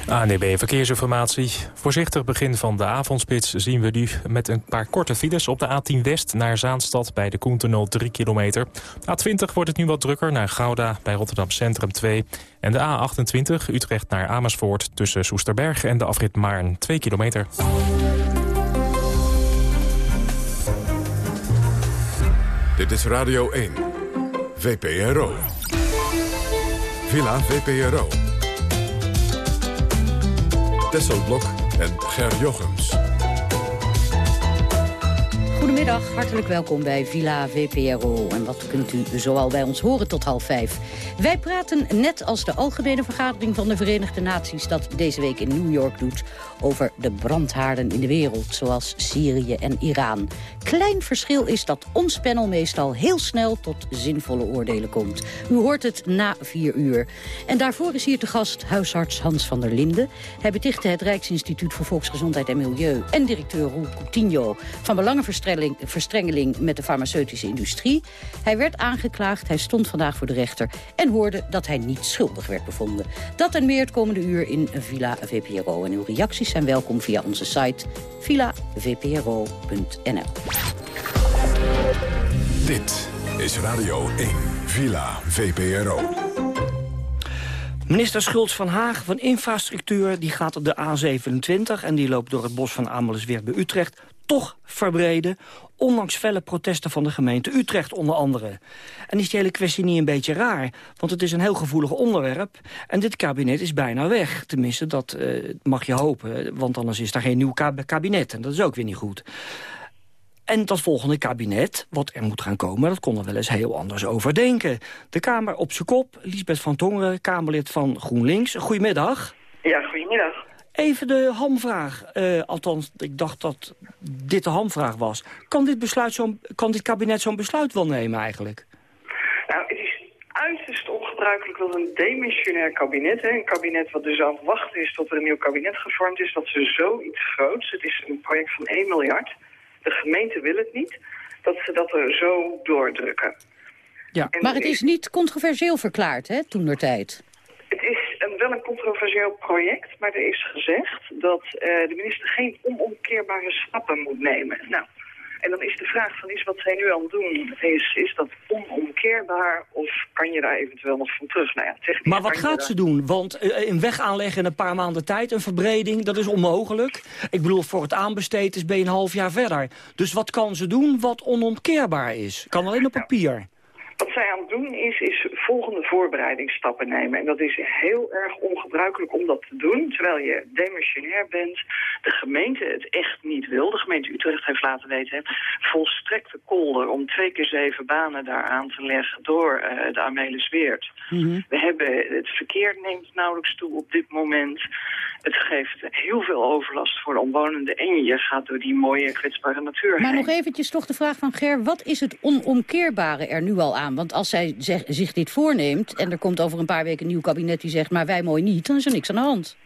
[SPEAKER 17] ANDB Verkeersinformatie. Voorzichtig begin van de avondspits zien we nu met een paar korte files op de A10 West naar Zaanstad bij de Koentunnel 3 kilometer. A20 wordt het nu wat drukker naar Gouda bij Rotterdam Centrum 2. En de A28 Utrecht naar Amersfoort tussen Soesterberg en de afrit Maarn 2 kilometer.
[SPEAKER 1] Dit is Radio 1, VPRO. Villa VPRO. Tesselblok en Ger Jochems.
[SPEAKER 18] Goedemiddag, hartelijk welkom bij Villa VPRO. En wat kunt u zoal bij ons horen tot half vijf? Wij praten net als de Algemene Vergadering van de Verenigde Naties... dat deze week in New York doet over de brandhaarden in de wereld... zoals Syrië en Iran. Klein verschil is dat ons panel meestal heel snel tot zinvolle oordelen komt. U hoort het na vier uur. En daarvoor is hier te gast huisarts Hans van der Linden. Hij betichtte het Rijksinstituut voor Volksgezondheid en Milieu... en directeur Roel Coutinho van belangenverstrengeling met de farmaceutische industrie. Hij werd aangeklaagd, hij stond vandaag voor de rechter... en hoorde dat hij niet schuldig werd bevonden. Dat en meer het komende uur in Villa VPRO. En uw reacties zijn welkom via onze site villavpro.nl.
[SPEAKER 1] Dit is Radio 1, Villa VPRO.
[SPEAKER 16] Minister Schultz van Haag van Infrastructuur die gaat op de A27... en die loopt door het bos van Amelisweert bij Utrecht toch verbreden... ondanks felle protesten van de gemeente Utrecht onder andere. En is die hele kwestie niet een beetje raar? Want het is een heel gevoelig onderwerp en dit kabinet is bijna weg. Tenminste, dat uh, mag je hopen, want anders is daar geen nieuw kabinet. En dat is ook weer niet goed. En dat volgende kabinet, wat er moet gaan komen... dat kon er wel eens heel anders over denken. De Kamer op zijn kop, Lisbeth van Tongeren, Kamerlid van GroenLinks. Goedemiddag.
[SPEAKER 19] Ja, goedemiddag.
[SPEAKER 16] Even de hamvraag. Uh, althans, ik dacht dat dit de hamvraag was. Kan dit, besluit zo kan dit kabinet zo'n besluit wel nemen eigenlijk?
[SPEAKER 19] Nou, het is uiterst ongebruikelijk dat een demissionair kabinet... Hè, een kabinet wat dus aan het wachten is tot er een nieuw kabinet gevormd is... dat ze zoiets groots, het is een project van 1 miljard... de gemeente wil het niet, dat ze dat er zo doordrukken.
[SPEAKER 18] Ja, maar het is niet controversieel verklaard, hè, toen der tijd.
[SPEAKER 19] Een, wel een controversieel project, maar er is gezegd dat uh, de minister geen onomkeerbare stappen moet nemen. Nou, en dan is de vraag van is wat zij nu aan het doen, is, is dat onomkeerbaar of kan je daar eventueel nog van terug? Nou ja,
[SPEAKER 16] maar wat gaat ze doen? Want uh, een weg aanleggen in een paar maanden tijd, een verbreding, dat is onmogelijk. Ik bedoel, voor het aanbesteed is ben je een half jaar verder. Dus wat kan ze doen wat onomkeerbaar is? Kan alleen op papier.
[SPEAKER 19] Wat zij aan het doen is, is volgende voorbereidingsstappen nemen. En dat is heel erg ongebruikelijk om dat te doen, terwijl je demissionair bent. De gemeente het echt niet wil. De gemeente Utrecht heeft laten weten, volstrekte kolder om twee keer zeven banen daar aan te leggen door uh, de Amelis Weert.
[SPEAKER 16] Mhm.
[SPEAKER 19] We hebben, het verkeer neemt nauwelijks toe op dit moment. Het geeft heel veel overlast voor de omwonenden en je gaat door die mooie kwetsbare natuur
[SPEAKER 18] Maar
[SPEAKER 19] heen.
[SPEAKER 18] nog eventjes toch de vraag van Ger, wat is het onomkeerbare er nu al aan? Want als zij zich dit voorneemt en er komt over een paar weken een nieuw kabinet die zegt... maar wij mooi niet, dan is er niks aan de hand.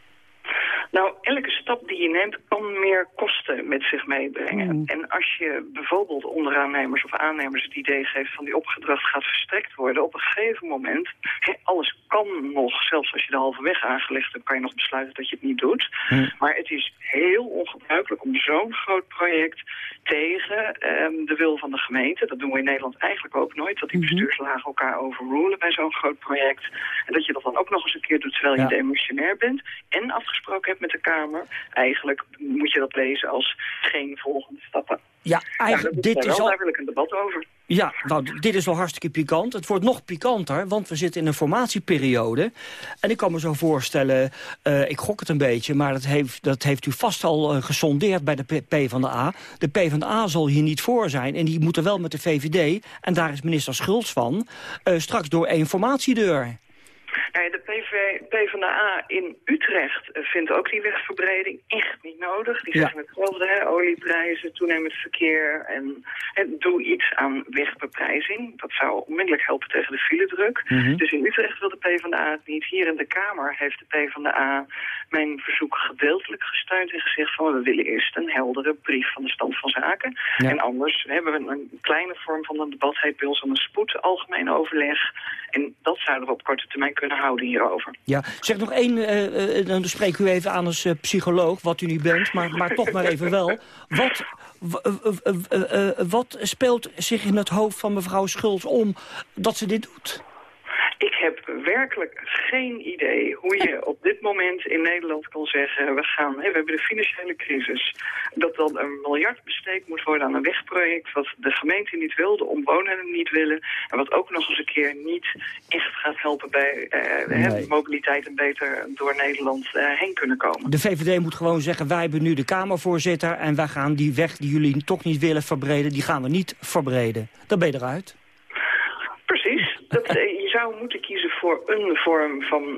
[SPEAKER 19] Nou, elke stap die je neemt kan meer kosten met zich meebrengen. En als je bijvoorbeeld onderaannemers of aannemers het idee geeft van die opgedracht gaat verstrekt worden, op een gegeven moment, alles kan nog, zelfs als je de halve weg aangelegd hebt, kan je nog besluiten dat je het niet doet. Maar het is heel ongebruikelijk om zo'n groot project tegen ehm, de wil van de gemeente, dat doen we in Nederland eigenlijk ook nooit, dat die bestuurslagen elkaar overrulen bij zo'n groot project. En dat je dat dan ook nog eens een keer doet terwijl je
[SPEAKER 16] Ja.
[SPEAKER 19] demissionair bent en afgesproken hebt met de Kamer. Eigenlijk moet je dat lezen als geen volgende stappen.
[SPEAKER 16] Ja, eigenlijk, dit is al...
[SPEAKER 19] Daar wil ik een debat over.
[SPEAKER 16] Ja, nou, dit is wel hartstikke pikant. Het wordt nog pikanter, want we zitten in een formatieperiode. En ik kan me zo voorstellen, eh, ik gok het een beetje... maar dat heeft, dat heeft u vast al eh, gesondeerd bij de P- PvdA. De PvdA zal hier niet voor zijn en die moeten wel met de VVD... en daar is minister Schultz van, eh, straks door één formatiedeur.
[SPEAKER 19] Nou ja, de PV, PvdA in Utrecht eh, vindt ook die wegverbreding echt niet nodig. Die
[SPEAKER 16] Ja.
[SPEAKER 19] zeggen hetzelfde, hè, olieprijzen, toenemend verkeer en, en doe iets aan wegbeprijzing. Dat zou onmiddellijk helpen tegen de filedruk.
[SPEAKER 16] Mhm.
[SPEAKER 19] Dus in Utrecht wil de PvdA het niet. Hier in de Kamer heeft de PvdA mijn verzoek gedeeltelijk gesteund en gezegd van we willen eerst een heldere brief van de stand van zaken.
[SPEAKER 16] Ja.
[SPEAKER 19] En anders hebben we een kleine vorm van een debat, heet bij ons een spoed, algemeen overleg. En dat zouden we op korte termijn kunnen houden hierover.
[SPEAKER 16] Ja, zeg nog één, eh, eh, dan spreek u even aan als eh, psycholoog, wat u niet bent, maar, maar toch maar even wel. Wat, wat speelt zich in het hoofd van mevrouw Schultz om dat ze dit doet?
[SPEAKER 19] Ik heb werkelijk geen idee hoe je op dit moment in Nederland kan zeggen... we, gaan, hè, we hebben de financiële crisis. Dat dan een miljard besteed moet worden aan een wegproject... wat de gemeente niet wil, de omwonenden niet willen... en wat ook nog eens een keer niet echt gaat helpen bij eh,
[SPEAKER 16] Nee.
[SPEAKER 19] mobiliteit... en beter door Nederland eh, heen kunnen komen.
[SPEAKER 16] De VVD moet gewoon zeggen, wij hebben nu de Kamervoorzitter... en wij gaan die weg die jullie toch niet willen verbreden, die gaan we niet verbreden. Dan ben je eruit.
[SPEAKER 19] Precies. Dat, (laughs) zou moeten kiezen voor een vorm van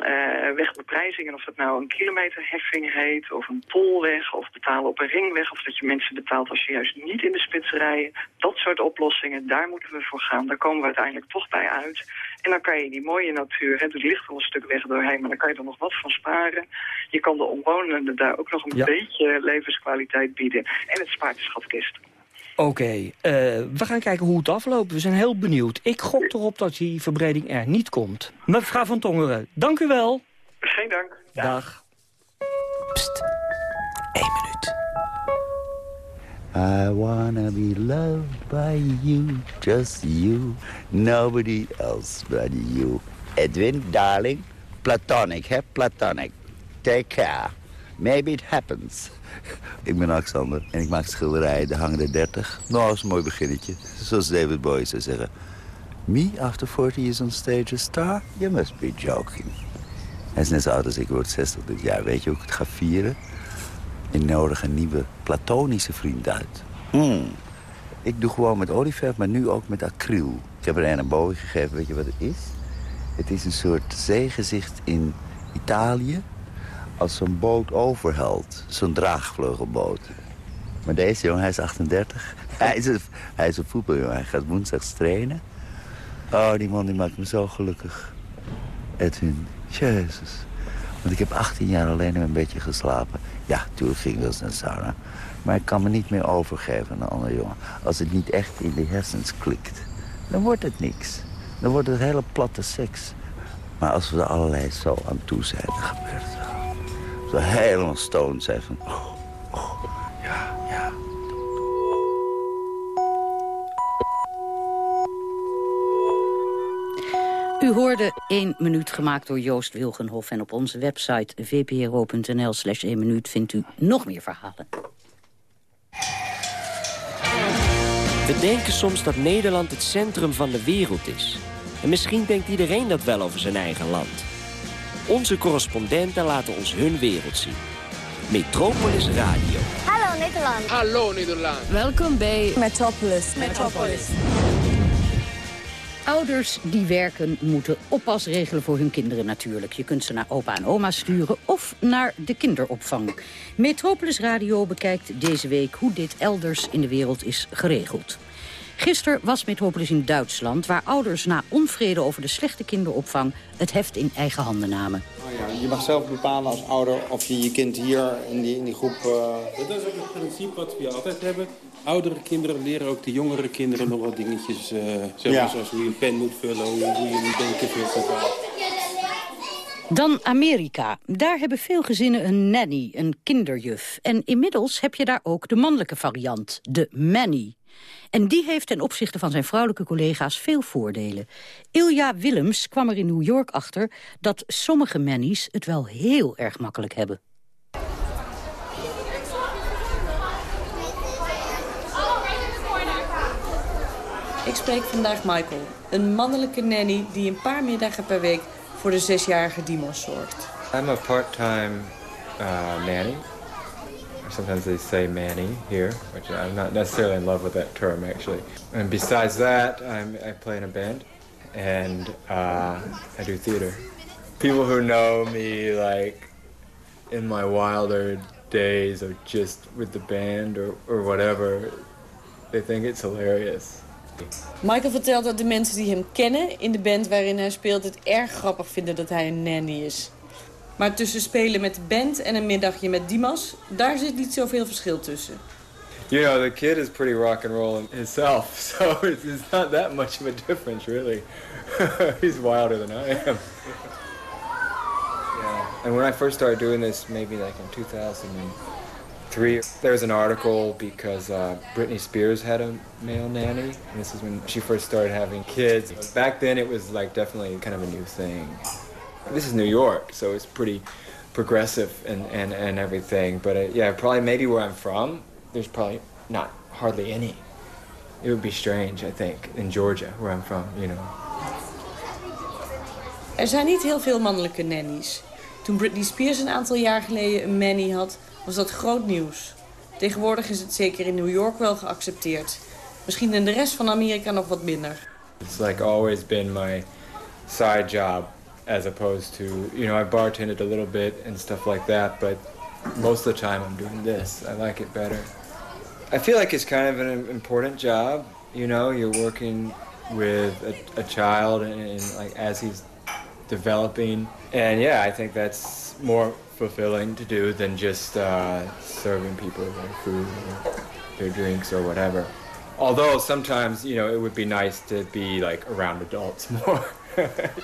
[SPEAKER 19] wegbeprijzing. En of dat nou een kilometerheffing heet, of een tolweg, of betalen op een ringweg... of dat je mensen betaalt als ze juist niet in de spits rijden. Dat soort oplossingen, daar moeten we voor gaan. Daar komen we uiteindelijk toch bij uit. En dan kan je die mooie natuur, hè, er ligt wel een stuk weg doorheen... maar dan kan je er nog wat van sparen. Je kan de omwonenden daar ook nog een
[SPEAKER 16] Ja.
[SPEAKER 19] beetje levenskwaliteit bieden. En het spaart de schatkist.
[SPEAKER 16] Oké, eh, we gaan kijken hoe het afloopt. We zijn heel benieuwd. Ik gok erop dat die verbreding er niet komt. Mevrouw van Tongeren, dank u wel.
[SPEAKER 19] Geen dank.
[SPEAKER 16] Dag.
[SPEAKER 20] I wanna be loved by you, just you, nobody else but you. Edwin, darling, platonic, hè, platonic. Take care. Maybe it happens. Ik ben Alexander en ik maak schilderijen, de hangen er 30. Nou, dat is een mooi beginnetje. Zoals David Bowie zou zeggen. Me, after 40 years on stage, a star? You must be joking. Hij is net zo oud als ik, word 60 dit jaar. Weet je hoe ik het ga vieren? Ik nodig een nieuwe platonische vriend uit. Hmm. Ik doe gewoon met olieverf, maar nu ook met acryl. Ik heb er een aan Bowie gegeven, weet je wat het is? Het is een soort zeegezicht in Italië... als zo'n boot overhelt, zo'n draagvleugelboot. Maar deze jongen, hij is 38. (laughs) Hij is een, hij is een voetbaljongen, hij gaat woensdags trainen. Oh, die man die maakt me zo gelukkig. Edwin, jezus. Want ik heb 18 jaar alleen een beetje geslapen. Ja, toen ging ik wel eens naar. Maar ik kan me niet meer overgeven aan een andere jongen. Als het niet echt in de hersens klikt, dan wordt het niks. Dan wordt het hele platte seks. Maar als we er allerlei zo aan toe zijn, dan gebeurt. Zo helemaal stoned zijn van... Oh, oh, ja, ja.
[SPEAKER 18] U hoorde 1 minuut gemaakt door Joost Wilgenhof. En op onze website vpro.nl slash 1 minuut vindt u nog meer verhalen.
[SPEAKER 21] We denken soms dat Nederland het centrum van de wereld is.
[SPEAKER 22] En misschien denkt iedereen dat wel over zijn eigen land. Onze correspondenten laten ons hun wereld zien. Metropolis Radio.
[SPEAKER 21] Hallo Nederland.
[SPEAKER 23] Hallo Nederland.
[SPEAKER 21] Welkom bij Metropolis. Metropolis.
[SPEAKER 18] Ouders die werken moeten oppas regelen voor hun kinderen natuurlijk. Je kunt ze naar opa en oma sturen of naar de kinderopvang. Metropolis Radio bekijkt deze week hoe dit elders in de wereld is geregeld. Gisteren was Metropolis in Duitsland... waar ouders na onvrede over de slechte kinderopvang... het heft in eigen handen namen.
[SPEAKER 24] Oh ja, je mag zelf bepalen als ouder of je je kind hier in die, in die groep... Uh...
[SPEAKER 25] Dat is ook het principe wat we altijd hebben. Oudere kinderen leren ook de jongere kinderen nog wat dingetjes. Uh, zeg maar, Zoals hoe je een pen moet vullen, hoe je een denken vult.
[SPEAKER 18] Dan Amerika. Daar hebben veel gezinnen een nanny, een kinderjuf. En inmiddels heb je daar ook de mannelijke variant, de manny. En die heeft ten opzichte van zijn vrouwelijke collega's veel voordelen. Ilja Willems kwam er in New York achter dat sommige mannies het wel heel erg makkelijk hebben.
[SPEAKER 26] Ik spreek vandaag Michael, een mannelijke nanny die een paar middagen per week voor de zesjarige Dimos zorgt.
[SPEAKER 27] I'm a part-time uh, nanny. Sometimes they say Manny here, which I'm not necessarily in love with that term actually. And besides that, I'm, I play in a band and uh, I do theater. People who know me like in my wilder days or just with the band or, or whatever, they think it's hilarious.
[SPEAKER 26] Michael vertelt dat de mensen die hem kennen in de band waarin hij speelt het erg grappig vinden dat hij een nanny is. Maar tussen spelen met de band en een middagje met Dimas, daar zit niet zoveel verschil tussen.
[SPEAKER 27] You know, the kid is pretty rock and roll himself, (laughs) so it's, not that much of a difference, really. (laughs) He's wilder than I am. yeah. And when I first started doing this, maybe like in 2003, there was an article because uh, Britney Spears had a male nanny, and this is when she first started having kids. Back then, it was like definitely kind of a new thing. This is New York, so it's pretty progressive and, and, and everything. But uh, yeah, probably maybe where I'm from, there's probably not hardly any. It would be strange, I think, in Georgia, where I'm from, you know.
[SPEAKER 26] Er zijn niet heel veel mannelijke nannies. Toen Britney Spears een aantal jaar geleden een nanny had, was dat groot nieuws. Tegenwoordig is het zeker in New York wel geaccepteerd. Misschien in de rest van Amerika nog wat minder.
[SPEAKER 27] It's like always been my side job as opposed to, you know, I bartended a little bit and stuff like that, but most of the time I'm doing this. I like it better. I feel like it's kind of an important job, you know, you're working with a, a child and, and like as he's developing. And yeah, I think that's more fulfilling to do than just uh, serving people their food or their drinks or whatever. Although sometimes, you know, it would be nice to be like around adults (laughs) more.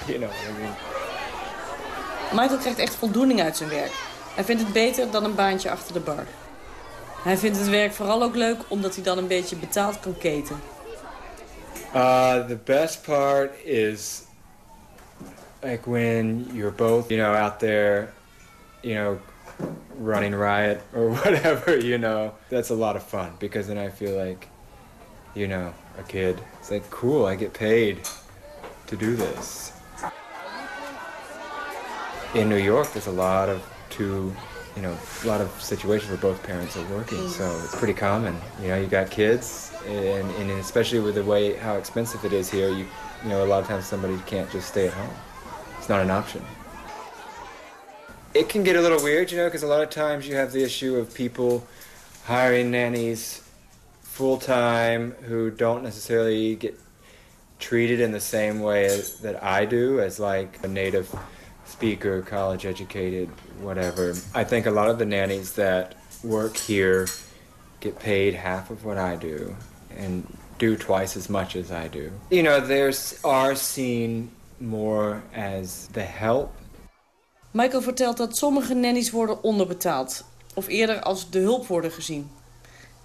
[SPEAKER 27] you know what I mean?
[SPEAKER 26] Michael krijgt echt voldoening uit zijn werk. Hij vindt het beter dan een baantje achter de bar. Hij vindt het werk vooral ook leuk omdat hij dan een beetje betaald kan keten.
[SPEAKER 27] Uh, the best part is like when you're both, you know, out there, you know, running riot or (laughs) whatever, you know. That's a lot of fun because then I feel like, you know, a kid. It's like, cool, I get paid to do this. In New York, there's a lot of two, you know, a lot of situations where both parents are working, so mm-hmm. it's pretty common. You know, you got kids, and, and especially with the way how expensive it is here, you, you know, a lot of times somebody can't just stay at home. It's not an option. It can get a little weird, you know, because a lot of times you have the issue of people hiring nannies full time who don't necessarily get treated in the same way that I do as like a native speaker, college educated, whatever. I think a lot of the nannies that work here get paid half of what I do and do twice as much as I do. You know, there's are seen more as the help.
[SPEAKER 26] Michael vertelt dat sommige nannies worden onderbetaald. Of eerder als de hulp worden gezien.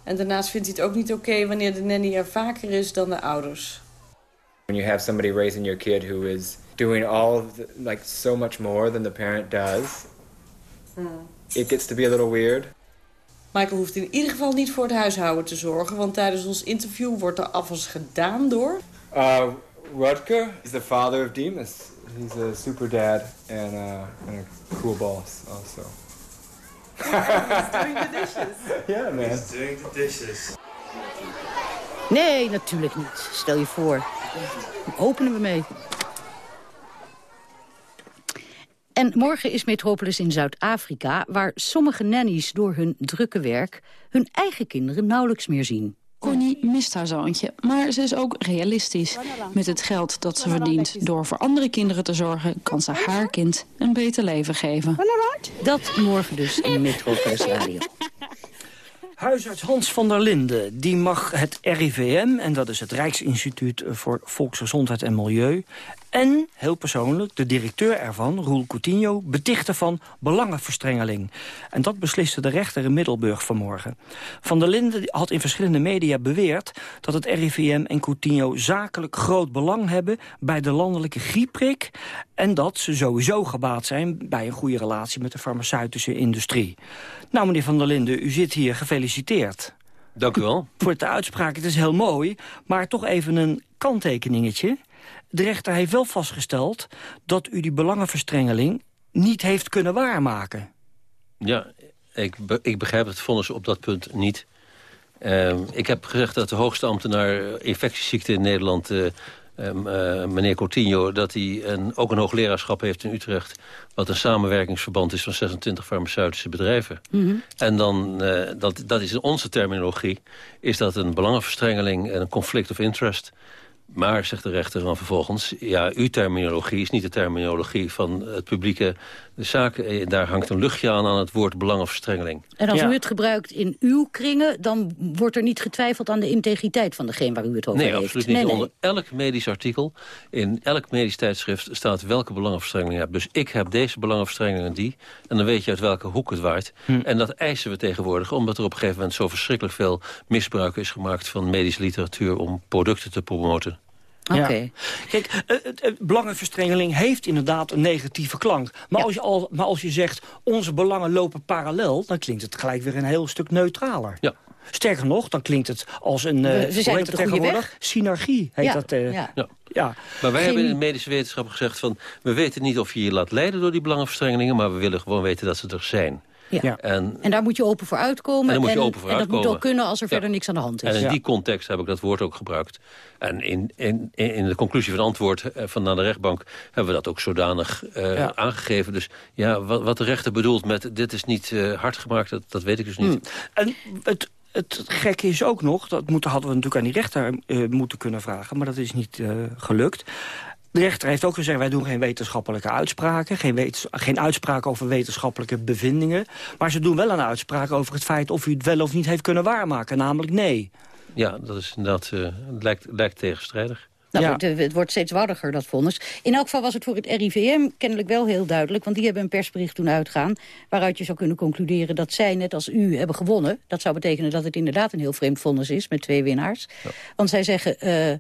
[SPEAKER 26] En daarnaast vindt hij het ook niet oké okay wanneer de nanny er vaker is dan de ouders.
[SPEAKER 27] When you have somebody raising your kid who is doing all of the, like so much more than the parent does,
[SPEAKER 26] Hmm.
[SPEAKER 27] it gets to be a little weird.
[SPEAKER 26] Michael hoeft in ieder geval niet voor het huishouden te zorgen... want tijdens ons interview wordt de afwas gedaan door...
[SPEAKER 27] Uh, Rutger is the father of Demas. He's a super dad and, uh, and a cool boss also. (laughs)
[SPEAKER 28] He's doing the dishes. (laughs)
[SPEAKER 27] Yeah, man.
[SPEAKER 28] He's doing the dishes.
[SPEAKER 18] Nee, natuurlijk niet. Stel je voor. Openen we mee. En morgen is Metropolis in Zuid-Afrika... waar sommige nannies door hun drukke werk... hun eigen kinderen nauwelijks meer zien.
[SPEAKER 29] Connie mist haar zoontje, maar ze is ook realistisch. Met het geld dat ze verdient door voor andere kinderen te zorgen... kan ze haar kind een beter leven geven.
[SPEAKER 18] Dat morgen dus in Metropolis Radio.
[SPEAKER 16] Huisarts Hans van der Linden die mag het RIVM... en dat is het Rijksinstituut voor Volksgezondheid en Milieu... en, heel persoonlijk, de directeur ervan, Roel Coutinho... betichten van belangenverstrengeling. En dat besliste de rechter in Middelburg vanmorgen. Van der Linden had in verschillende media beweerd... dat het RIVM en Coutinho zakelijk groot belang hebben... bij de landelijke griepprik... en dat ze sowieso gebaat zijn bij een goede relatie... met de farmaceutische industrie. Nou, meneer Van der Linden, u zit hier gefeliciteerd.
[SPEAKER 30] Dank u wel.
[SPEAKER 16] Voor de uitspraak, het is heel mooi, maar toch even een kanttekeningetje. De rechter heeft wel vastgesteld dat u die belangenverstrengeling niet heeft kunnen waarmaken.
[SPEAKER 30] Ja, ik, be- ik begrijp het vonnis op dat punt niet. Ehm, ik heb gezegd dat de hoogste ambtenaar eh, infectieziekten in Nederland... eh, ehm, eh, meneer Coutinho, dat hij een, ook een hoogleraarschap heeft in Utrecht... wat een samenwerkingsverband is van 26 farmaceutische bedrijven. En dan, eh, dat, dat is in onze terminologie, is dat een belangenverstrengeling... en een conflict of interest... Maar, zegt de rechter dan vervolgens... ja, uw terminologie is niet de terminologie van het publieke zaak. Eh, Daar hangt een luchtje aan aan het woord belangenverstrengeling.
[SPEAKER 18] En als u het gebruikt in uw kringen... dan wordt er niet getwijfeld aan de integriteit van degene waar u het over
[SPEAKER 30] Nee,
[SPEAKER 18] heeft.
[SPEAKER 30] absoluut niet. Onder elk medisch artikel, in elk medisch tijdschrift... staat welke belangenverstrengeling je hebt. Dus ik heb deze belangenverstrengeling en die. En dan weet je uit welke hoek het waait. En dat eisen we tegenwoordig, omdat er op een gegeven moment... zo verschrikkelijk veel misbruik is gemaakt van medische literatuur... om producten te promoten.
[SPEAKER 16] Ja. Kijk, eh, het- het belangenverstrengeling heeft inderdaad een negatieve klank. Maar, als je al, maar als je zegt, onze belangen lopen parallel... dan klinkt het gelijk weer een heel stuk neutraler.
[SPEAKER 30] Ja.
[SPEAKER 16] Sterker nog, dan klinkt het als een... eh,
[SPEAKER 18] We- we
[SPEAKER 16] hoe
[SPEAKER 18] zijn
[SPEAKER 16] heet
[SPEAKER 18] op
[SPEAKER 16] het tegenwoordig? Synergie heet
[SPEAKER 18] Ja,
[SPEAKER 16] dat. eh,
[SPEAKER 18] ja.
[SPEAKER 30] Ja.
[SPEAKER 16] ja.
[SPEAKER 30] Maar wij
[SPEAKER 16] Geen-
[SPEAKER 30] hebben in de medische wetenschap gezegd van... we weten niet of je je laat leiden door die belangenverstrengelingen... maar we willen gewoon weten dat ze er zijn.
[SPEAKER 18] Ja.
[SPEAKER 30] En,
[SPEAKER 18] En daar moet je open voor uitkomen.
[SPEAKER 30] En daar moet je
[SPEAKER 18] en,
[SPEAKER 30] open voor
[SPEAKER 18] en dat moet ook kunnen als er
[SPEAKER 30] Ja.
[SPEAKER 18] verder niks aan de hand is.
[SPEAKER 30] en in die context heb ik dat woord ook gebruikt. En in, in, in de conclusie van het antwoord eh, van naar de rechtbank... hebben we dat ook zodanig eh,
[SPEAKER 16] Ja.
[SPEAKER 30] aangegeven. Dus ja, wat, wat de rechter bedoelt met dit is niet eh, hard gemaakt... Dat, dat weet ik dus niet.
[SPEAKER 16] Hmm. En het, het gekke is ook nog, dat moeten, hadden we natuurlijk aan die rechter eh, moeten kunnen vragen... maar dat is niet eh, gelukt. De rechter heeft ook gezegd, wij doen geen wetenschappelijke uitspraken... Geen, wetens- geen uitspraak over wetenschappelijke bevindingen... maar ze doen wel een uitspraak over het feit of u het wel of niet heeft kunnen waarmaken. Namelijk nee.
[SPEAKER 30] Ja, dat is inderdaad, eh, het lijkt, lijkt tegenstrijdig.
[SPEAKER 18] Nou,
[SPEAKER 16] Ja.
[SPEAKER 18] goed, eh, het wordt steeds warriger, dat vonnis. In elk geval was het voor het RIVM kennelijk wel heel duidelijk... want die hebben een persbericht toen uitgaan... waaruit je zou kunnen concluderen dat zij, net als u, hebben gewonnen. Dat zou betekenen dat het inderdaad een heel vreemd vonnis is... met twee winnaars. Want zij zeggen... eh,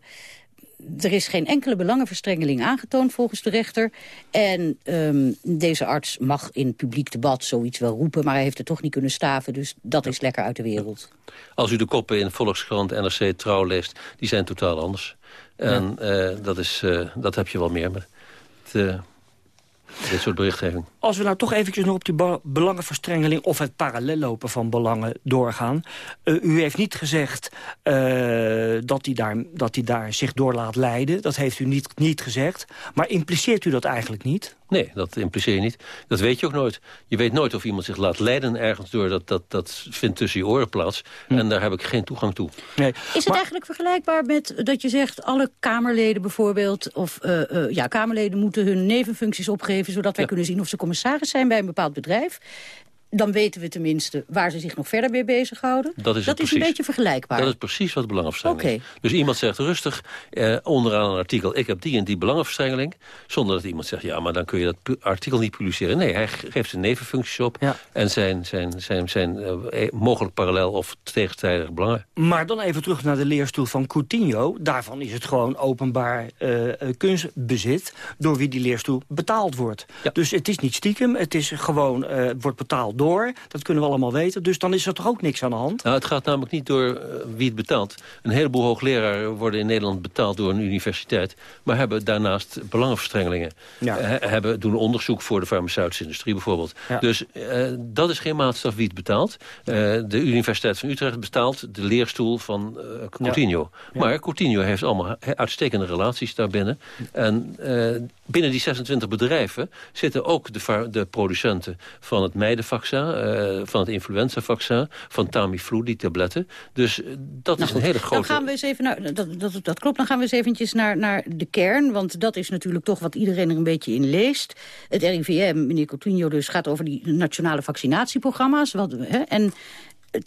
[SPEAKER 18] er is geen enkele belangenverstrengeling aangetoond volgens de rechter. En ehm, deze arts mag in publiek debat zoiets wel roepen... maar hij heeft het toch niet kunnen staven, dus dat is lekker uit de wereld.
[SPEAKER 30] Als u de koppen in Volkskrant, NRC, Trouw leest... die zijn totaal anders. En eh, dat, is, eh, dat heb je wel meer met het, eh, dit soort berichtgeving.
[SPEAKER 16] Als we nou toch eventjes nog op die belangenverstrengeling... of het parallel lopen van belangen doorgaan. Eh, u heeft niet gezegd eh, dat, hij daar, dat daar zich door laat leiden. Dat heeft u niet, niet gezegd. Maar impliceert u dat eigenlijk niet?
[SPEAKER 30] Nee, dat impliceer je niet. Dat weet je ook nooit. Je weet nooit of iemand zich laat leiden ergens door. Dat, dat, dat vindt tussen je oren plaats. En daar heb ik geen toegang toe.
[SPEAKER 16] Nee.
[SPEAKER 18] Is het eigenlijk vergelijkbaar met dat je zegt... alle Kamerleden bijvoorbeeld, of eh, eh, ja, Kamerleden moeten hun nevenfuncties opgeven... zodat wij kunnen zien of ze commissaris zijn bij een bepaald bedrijf? Dan weten we tenminste waar ze zich nog verder mee bezighouden.
[SPEAKER 30] Dat is, het
[SPEAKER 18] een
[SPEAKER 30] precies.
[SPEAKER 18] beetje vergelijkbaar.
[SPEAKER 30] Dat is precies wat belangenverstrengeling
[SPEAKER 18] Oké.
[SPEAKER 30] is. Dus iemand zegt rustig eh, onderaan een artikel... ik heb die en die belangenverstrengeling. Zonder dat iemand zegt, ja, maar dan kun je dat artikel niet publiceren. Nee, hij ge- geeft zijn nevenfuncties op. En zijn, zijn, zijn, zijn eh, mogelijk parallel of tegenstrijdige belangen.
[SPEAKER 16] Maar dan even terug naar de leerstoel van Coutinho. Daarvan is het gewoon openbaar eh, eh, kunstbezit... door wie die leerstoel betaald wordt. Dus het is niet stiekem, het is gewoon, eh, wordt betaald door door. Dat kunnen we allemaal weten. Dus dan is er toch ook niks aan de hand?
[SPEAKER 30] Nou, het gaat namelijk niet door uh, wie het betaalt. Een heleboel hoogleraren worden in Nederland betaald door een universiteit... maar hebben daarnaast belangenverstrengelingen. Ja. Uh, hebben, doen onderzoek voor de farmaceutische industrie bijvoorbeeld. Ja. Dus uh, dat is geen maatstaf wie het betaalt. de Universiteit van Utrecht betaalt de leerstoel van Coutinho. Ja. Maar Coutinho heeft allemaal uitstekende relaties daarbinnen. En binnen die 26 bedrijven zitten ook de, de producenten van het meidenvaccin... Uh, van het influenzavaccin, van Tamiflu, die tabletten. Dus uh, dat nou, is een hele grote...
[SPEAKER 18] Dan gaan we eens even naar, dat, dat, dat klopt, dan gaan we eens eventjes naar, naar de kern. Want dat is natuurlijk toch wat iedereen er een beetje in leest. Het RIVM, meneer Coutinho dus, gaat over die nationale vaccinatieprogramma's. Wat, hè, en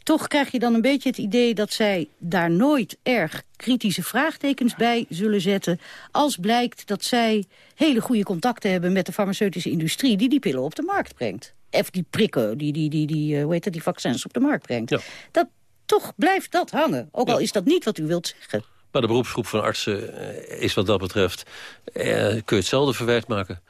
[SPEAKER 18] toch krijg je dan een beetje het idee dat zij daar nooit erg kritische vraagtekens bij zullen zetten... als blijkt dat zij hele goede contacten hebben met de farmaceutische industrie... die die pillen op de markt brengt. Of die prikken, die, die, die, die, hoe heet het, die vaccins op de markt brengt. Ja. Dat, toch blijft dat hangen, ook al is dat niet wat u wilt zeggen.
[SPEAKER 30] Maar de beroepsgroep van artsen is wat dat betreft... Eh, kun je hetzelfde verwijt maken.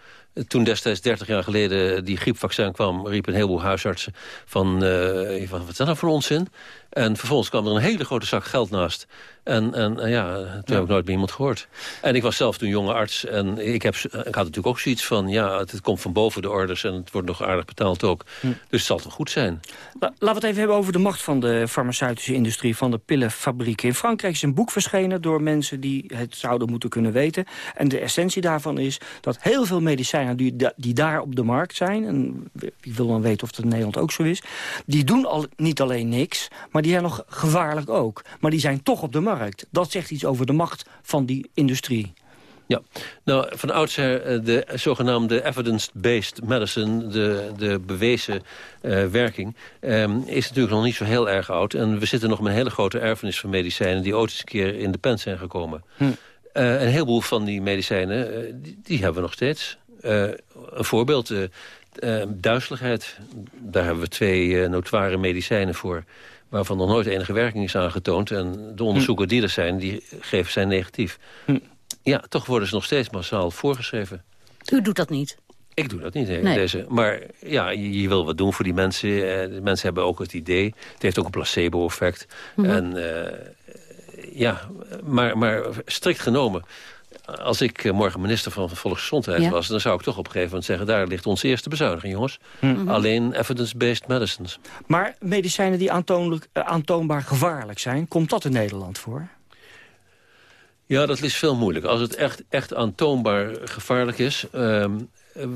[SPEAKER 30] Toen destijds, 30 jaar geleden, die griepvaccin kwam... riep een heleboel huisartsen van, uh, wat is dat nou voor onzin? En vervolgens kwam er een hele grote zak geld naast. En, en, en ja, toen ja. heb ik nooit meer iemand gehoord. En ik was zelf toen jonge arts. En ik, heb, ik had natuurlijk ook zoiets van... ja, het, komt van boven de orders en het wordt nog aardig betaald ook. Hm. Dus het zal toch goed zijn.
[SPEAKER 16] Laten we het even hebben over de macht van de farmaceutische industrie... van de pillenfabrieken. In Frankrijk is een boek verschenen door mensen die het zouden moeten kunnen weten. En de essentie daarvan is dat heel veel medicijnen... die, die daar op de markt zijn... en ik wil dan weten of het in Nederland ook zo is... die doen al niet alleen niks... maar die zijn nog gevaarlijk ook. Maar die zijn toch op de markt. Dat zegt iets over de macht van die industrie.
[SPEAKER 30] Ja, nou, van oudsher eh, de zogenaamde evidence-based medicine, de, de bewezen uh, werking, um, is natuurlijk nog niet zo heel erg oud. En we zitten nog met een hele grote erfenis van medicijnen die ooit eens een keer in de pen zijn gekomen. Hm. Uh, een heleboel van die medicijnen, uh, die, die, hebben we nog steeds. een voorbeeld, duizeligheid, daar hebben we twee notoire medicijnen voor waarvan nog nooit enige werking is aangetoond. En de onderzoeken die er zijn, die geven zijn negatief. Hm. Ja, toch worden ze nog steeds massaal voorgeschreven.
[SPEAKER 18] U doet dat niet?
[SPEAKER 30] Ik doe dat niet, nee. Deze. Maar ja, je, je, wil wat doen voor die mensen. Eh, de mensen hebben ook het idee. Het heeft ook een placebo-effect. Mm -hmm. En uh, ja, maar, maar strikt genomen als ik eh, morgen minister van Volksgezondheid ja. was... dan zou ik toch op een gegeven moment zeggen... daar ligt onze eerste bezuiniging, jongens. Mm Alleen evidence-based medicines.
[SPEAKER 16] Maar medicijnen die aantoonlijk, uh, aantoonbaar gevaarlijk zijn... komt dat in Nederland voor?
[SPEAKER 30] Ja, dat is veel moeilijker. Als het echt, echt aantoonbaar gevaarlijk is... Um,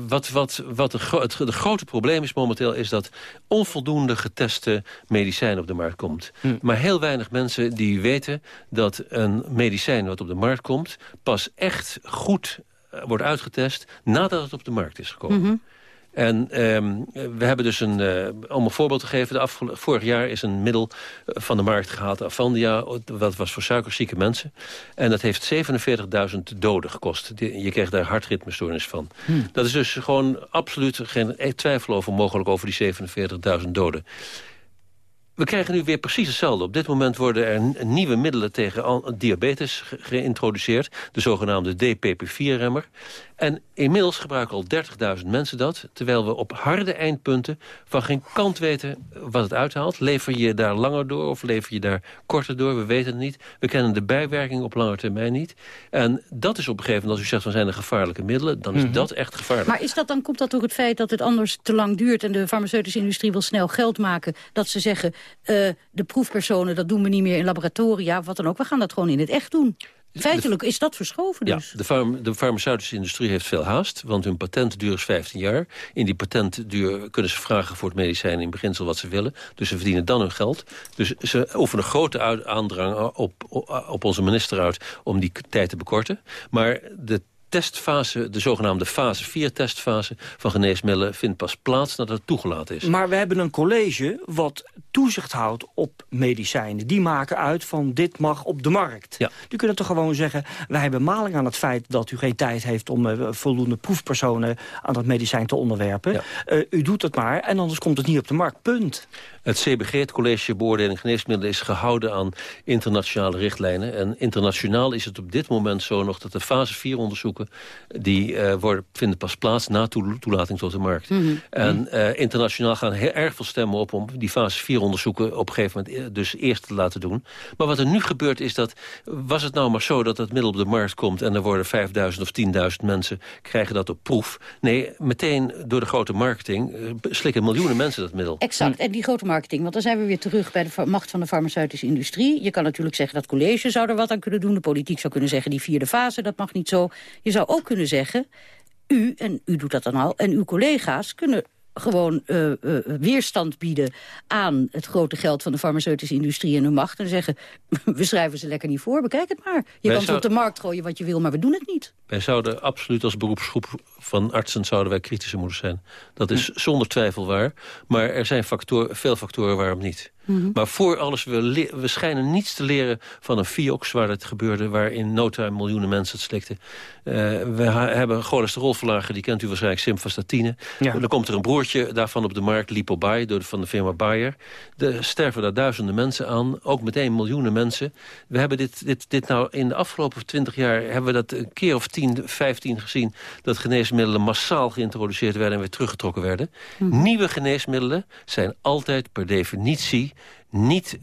[SPEAKER 30] wat, wat, wat de, het, de grote probleem is momenteel... is dat onvoldoende geteste medicijn op de markt komt. Hm. Maar heel weinig mensen die weten dat een medicijn wat op de markt komt... pas echt goed eh, wordt uitgetest nadat het op de markt is gekomen. Mm -hmm. En um, we hebben dus een, uh, om een voorbeeld te geven... De vorig jaar is een middel eh, van de markt gehaald, Avandia... wat was voor suikerzieke mensen. En dat heeft 47.000 doden gekost. Je kreeg daar hartritmestoornis van. Hmm. Dat is dus gewoon absoluut geen twijfel over mogelijk... over die 47.000 doden. We krijgen nu weer precies hetzelfde. Op dit moment worden er nieuwe middelen tegen diabetes geïntroduceerd. De zogenaamde DPP-4-remmer. En inmiddels gebruiken al 30.000 mensen dat... terwijl we op harde eindpunten van geen kant weten wat het uithaalt. Lever je daar langer door of lever je daar korter door? We weten het niet. We kennen de bijwerking op lange termijn niet. En dat is op een gegeven moment, als u zegt... van zijn er gevaarlijke middelen, dan is mm -hmm. dat echt gevaarlijk.
[SPEAKER 18] Maar is dat dan, komt dat door het feit dat het anders te lang duurt... en de farmaceutische industrie wil snel geld maken... dat ze zeggen, uh, de proefpersonen, dat doen we niet meer in laboratoria... wat dan ook, we gaan dat gewoon in het echt doen. Feitelijk is dat verschoven dus.
[SPEAKER 30] Ja, de, farm, de, farmaceutische industrie heeft veel haast, want hun patentduur is 15 jaar. In die patentduur kunnen ze vragen voor het medicijn in beginsel wat ze willen. Dus ze verdienen dan hun geld. Dus ze oefenen grote aandrang op, op, op onze minister uit om die tijd te bekorten. Maar de testfase, de zogenaamde fase 4 testfase van geneesmiddelen vindt pas plaats nadat het toegelaten is.
[SPEAKER 16] Maar we hebben een college wat toezicht houdt op medicijnen. Die maken uit van dit mag op de markt. Ja. U kunt toch gewoon zeggen, wij hebben maling aan het feit dat u geen tijd heeft om uh, voldoende proefpersonen aan dat medicijn te onderwerpen. Ja. Uh, u doet het maar en anders komt het niet op de markt. Punt.
[SPEAKER 30] Het CBG, het College Beoordeling Geneesmiddelen, is gehouden aan internationale richtlijnen. En internationaal is het op dit moment zo nog dat de fase 4 onderzoeken die uh, worden, vinden pas plaats na toelating tot de markt.
[SPEAKER 18] Mhm.
[SPEAKER 30] En uh, internationaal gaan heel erg veel stemmen op... om die fase 4 onderzoeken op een gegeven moment dus eerst te laten doen. Maar wat er nu gebeurt is dat... was het nou maar zo dat het middel op de markt komt... en er worden 5000 of 10.000 mensen krijgen dat op proef. Nee, meteen door de grote marketing slikken miljoenen mensen dat middel.
[SPEAKER 18] Exact, en die grote marketing, want dan zijn we weer terug... bij de macht van de farmaceutische industrie. Je kan natuurlijk zeggen dat college zou er wat aan kunnen doen. De politiek zou kunnen zeggen die vierde fase, dat mag niet zo. Je zou ook kunnen zeggen, u, en u doet dat dan al... en uw collega's kunnen gewoon uh, uh, weerstand bieden aan het grote geld van de farmaceutische industrie en hun macht. En zeggen, (laughs) we schrijven ze lekker niet voor, bekijk het maar. Je
[SPEAKER 30] Wij
[SPEAKER 18] kan
[SPEAKER 30] zou...
[SPEAKER 18] op de markt gooien wat je wil, maar we doen het niet.
[SPEAKER 30] Wij zouden absoluut als beroepsgroep van artsen zouden wij kritischer moeten zijn. Dat is zonder twijfel waar. Maar er zijn veel factoren waarom niet.
[SPEAKER 18] Mhm.
[SPEAKER 30] Mm -hmm. Maar voor alles, we, we schijnen niets te leren van een Viox waar het gebeurde... waar in no time miljoenen mensen het slikten. Uh, we hebben cholesterolverlager, die kent u waarschijnlijk, simvastatine.
[SPEAKER 16] Ja.
[SPEAKER 30] Dan komt er een broertje daarvan op de markt, Lipobuy, door van de firma Bayer. Er sterven daar duizenden mensen aan, ook meteen miljoenen mensen. We hebben dit, dit, dit nou in de afgelopen twintig jaar... hebben we dat een keer of 10, 15 gezien... dat geneesmiddelen massaal geïntroduceerd werden en weer teruggetrokken werden.
[SPEAKER 18] Mhm.
[SPEAKER 30] Nieuwe geneesmiddelen zijn altijd per definitie niet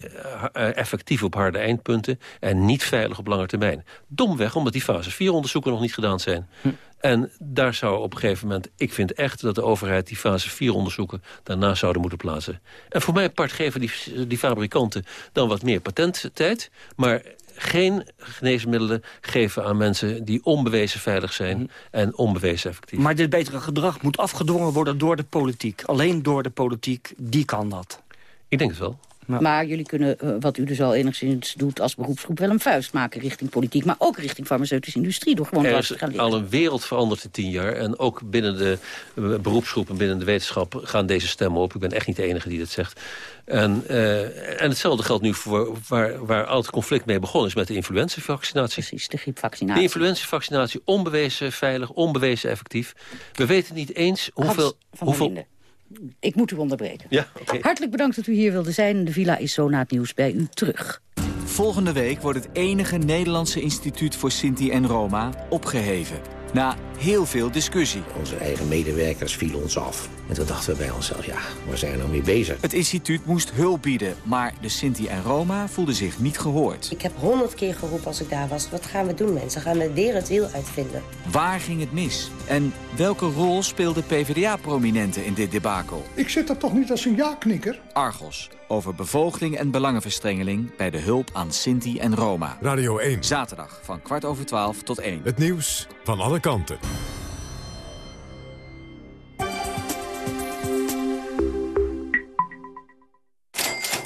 [SPEAKER 30] uh, effectief op harde eindpunten... en niet veilig op lange termijn. Domweg, omdat die fase 4 onderzoeken nog niet gedaan zijn.
[SPEAKER 16] Hm.
[SPEAKER 30] En daar zou op een gegeven moment... ik vind echt dat de overheid die fase 4 onderzoeken... daarna zouden moeten plaatsen. En voor mijn part geven die, die fabrikanten dan wat meer patenttijd... maar geen geneesmiddelen geven aan mensen die onbewezen veilig zijn... en onbewezen effectief.
[SPEAKER 16] Maar dit betere gedrag moet afgedwongen worden door de politiek. Alleen door de politiek, die kan dat.
[SPEAKER 30] Ik denk het wel.
[SPEAKER 18] Maar jullie kunnen, uh, wat u dus al enigszins doet als beroepsgroep... wel een vuist maken richting politiek, maar ook richting farmaceutische industrie... door gewoon
[SPEAKER 30] er
[SPEAKER 18] wat
[SPEAKER 30] is
[SPEAKER 18] te gaan leren.
[SPEAKER 30] al een wereld veranderd in tien jaar. En ook binnen de uh, beroepsgroep en binnen de wetenschap gaan deze stemmen op. Ik ben echt niet de enige die dat zegt. En, uh, en hetzelfde geldt nu voor waar, waar al het conflict mee begonnen is... met de influenzavaccinatie.
[SPEAKER 18] Precies, de griepvaccinatie.
[SPEAKER 30] De influenzavaccinatie, onbewezen veilig, onbewezen effectief. We weten niet eens hoeveel...
[SPEAKER 18] Hans
[SPEAKER 30] hoeveel
[SPEAKER 18] ik moet u onderbreken.
[SPEAKER 30] Ja, okay.
[SPEAKER 18] Hartelijk bedankt dat u hier wilde zijn. De villa is zo na het nieuws bij u terug.
[SPEAKER 31] Volgende week wordt het enige Nederlandse instituut voor Sinti en Roma opgeheven. Na heel veel discussie.
[SPEAKER 32] Onze eigen medewerkers vielen ons af. En toen dachten we bij onszelf, ja, waar zijn we nou mee bezig?
[SPEAKER 31] Het instituut moest hulp bieden, maar de Sinti en Roma voelden zich niet gehoord.
[SPEAKER 33] Ik heb honderd keer geroepen als ik daar was. Wat gaan we doen, mensen? Gaan we weer het wiel uitvinden?
[SPEAKER 31] Waar ging het mis? En welke rol speelden PvdA-prominenten in dit debakel?
[SPEAKER 34] Ik zit er toch niet als een ja-knikker?
[SPEAKER 31] Argos, over bevoogding en belangenverstrengeling... bij de hulp aan Sinti en Roma.
[SPEAKER 1] Radio 1.
[SPEAKER 31] Zaterdag van kwart over twaalf tot één.
[SPEAKER 1] Het nieuws van alle kanten.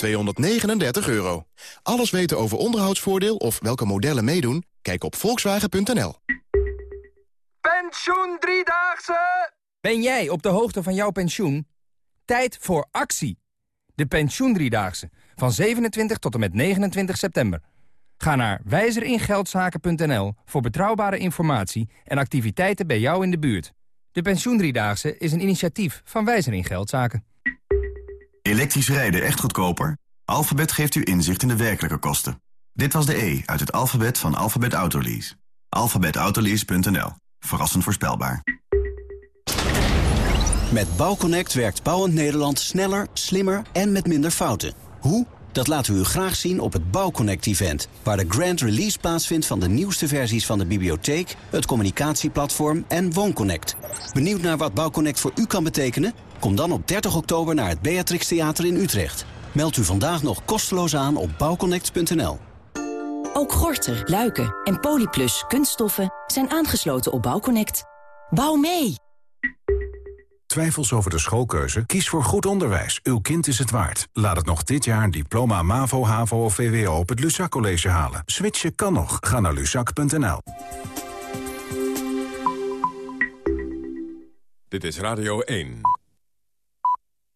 [SPEAKER 35] 239 euro. Alles weten over onderhoudsvoordeel of welke modellen meedoen? Kijk op volkswagen.nl.
[SPEAKER 36] Pensioen Driedaagse! Ben jij op de hoogte van jouw pensioen? Tijd voor actie. De Pensioen Driedaagse. Van 27 tot en met 29 september. Ga naar wijzeringeldzaken.nl voor betrouwbare informatie en activiteiten bij jou in de buurt. De Pensioen Driedaagse is een initiatief van Wijzer in Geldzaken.
[SPEAKER 23] Elektrisch rijden echt goedkoper? Alphabet geeft u inzicht in de werkelijke kosten. Dit was de E uit het alfabet van Alphabet Autolease. alphabetautolease.nl Verrassend voorspelbaar.
[SPEAKER 37] Met Bouwconnect werkt Bouwend Nederland sneller, slimmer en met minder fouten. Hoe? Dat laten we u graag zien op het Bouwconnect-event... waar de grand release plaatsvindt van de nieuwste versies van de bibliotheek... het communicatieplatform en WoonConnect. Benieuwd naar wat Bouwconnect voor u kan betekenen? Kom dan op 30 oktober naar het Beatrix Theater in Utrecht. Meld u vandaag nog kosteloos aan op bouwconnect.nl.
[SPEAKER 38] Ook Gorter, Luiken en Polyplus kunststoffen zijn aangesloten op Bouwconnect. Bouw mee!
[SPEAKER 1] Twijfels over de schoolkeuze? Kies voor goed onderwijs. Uw kind is het waard. Laat het nog dit jaar een diploma MAVO, HAVO of VWO op het Lusac College halen. Switchen kan nog. Ga naar lusac.nl. Dit is Radio 1.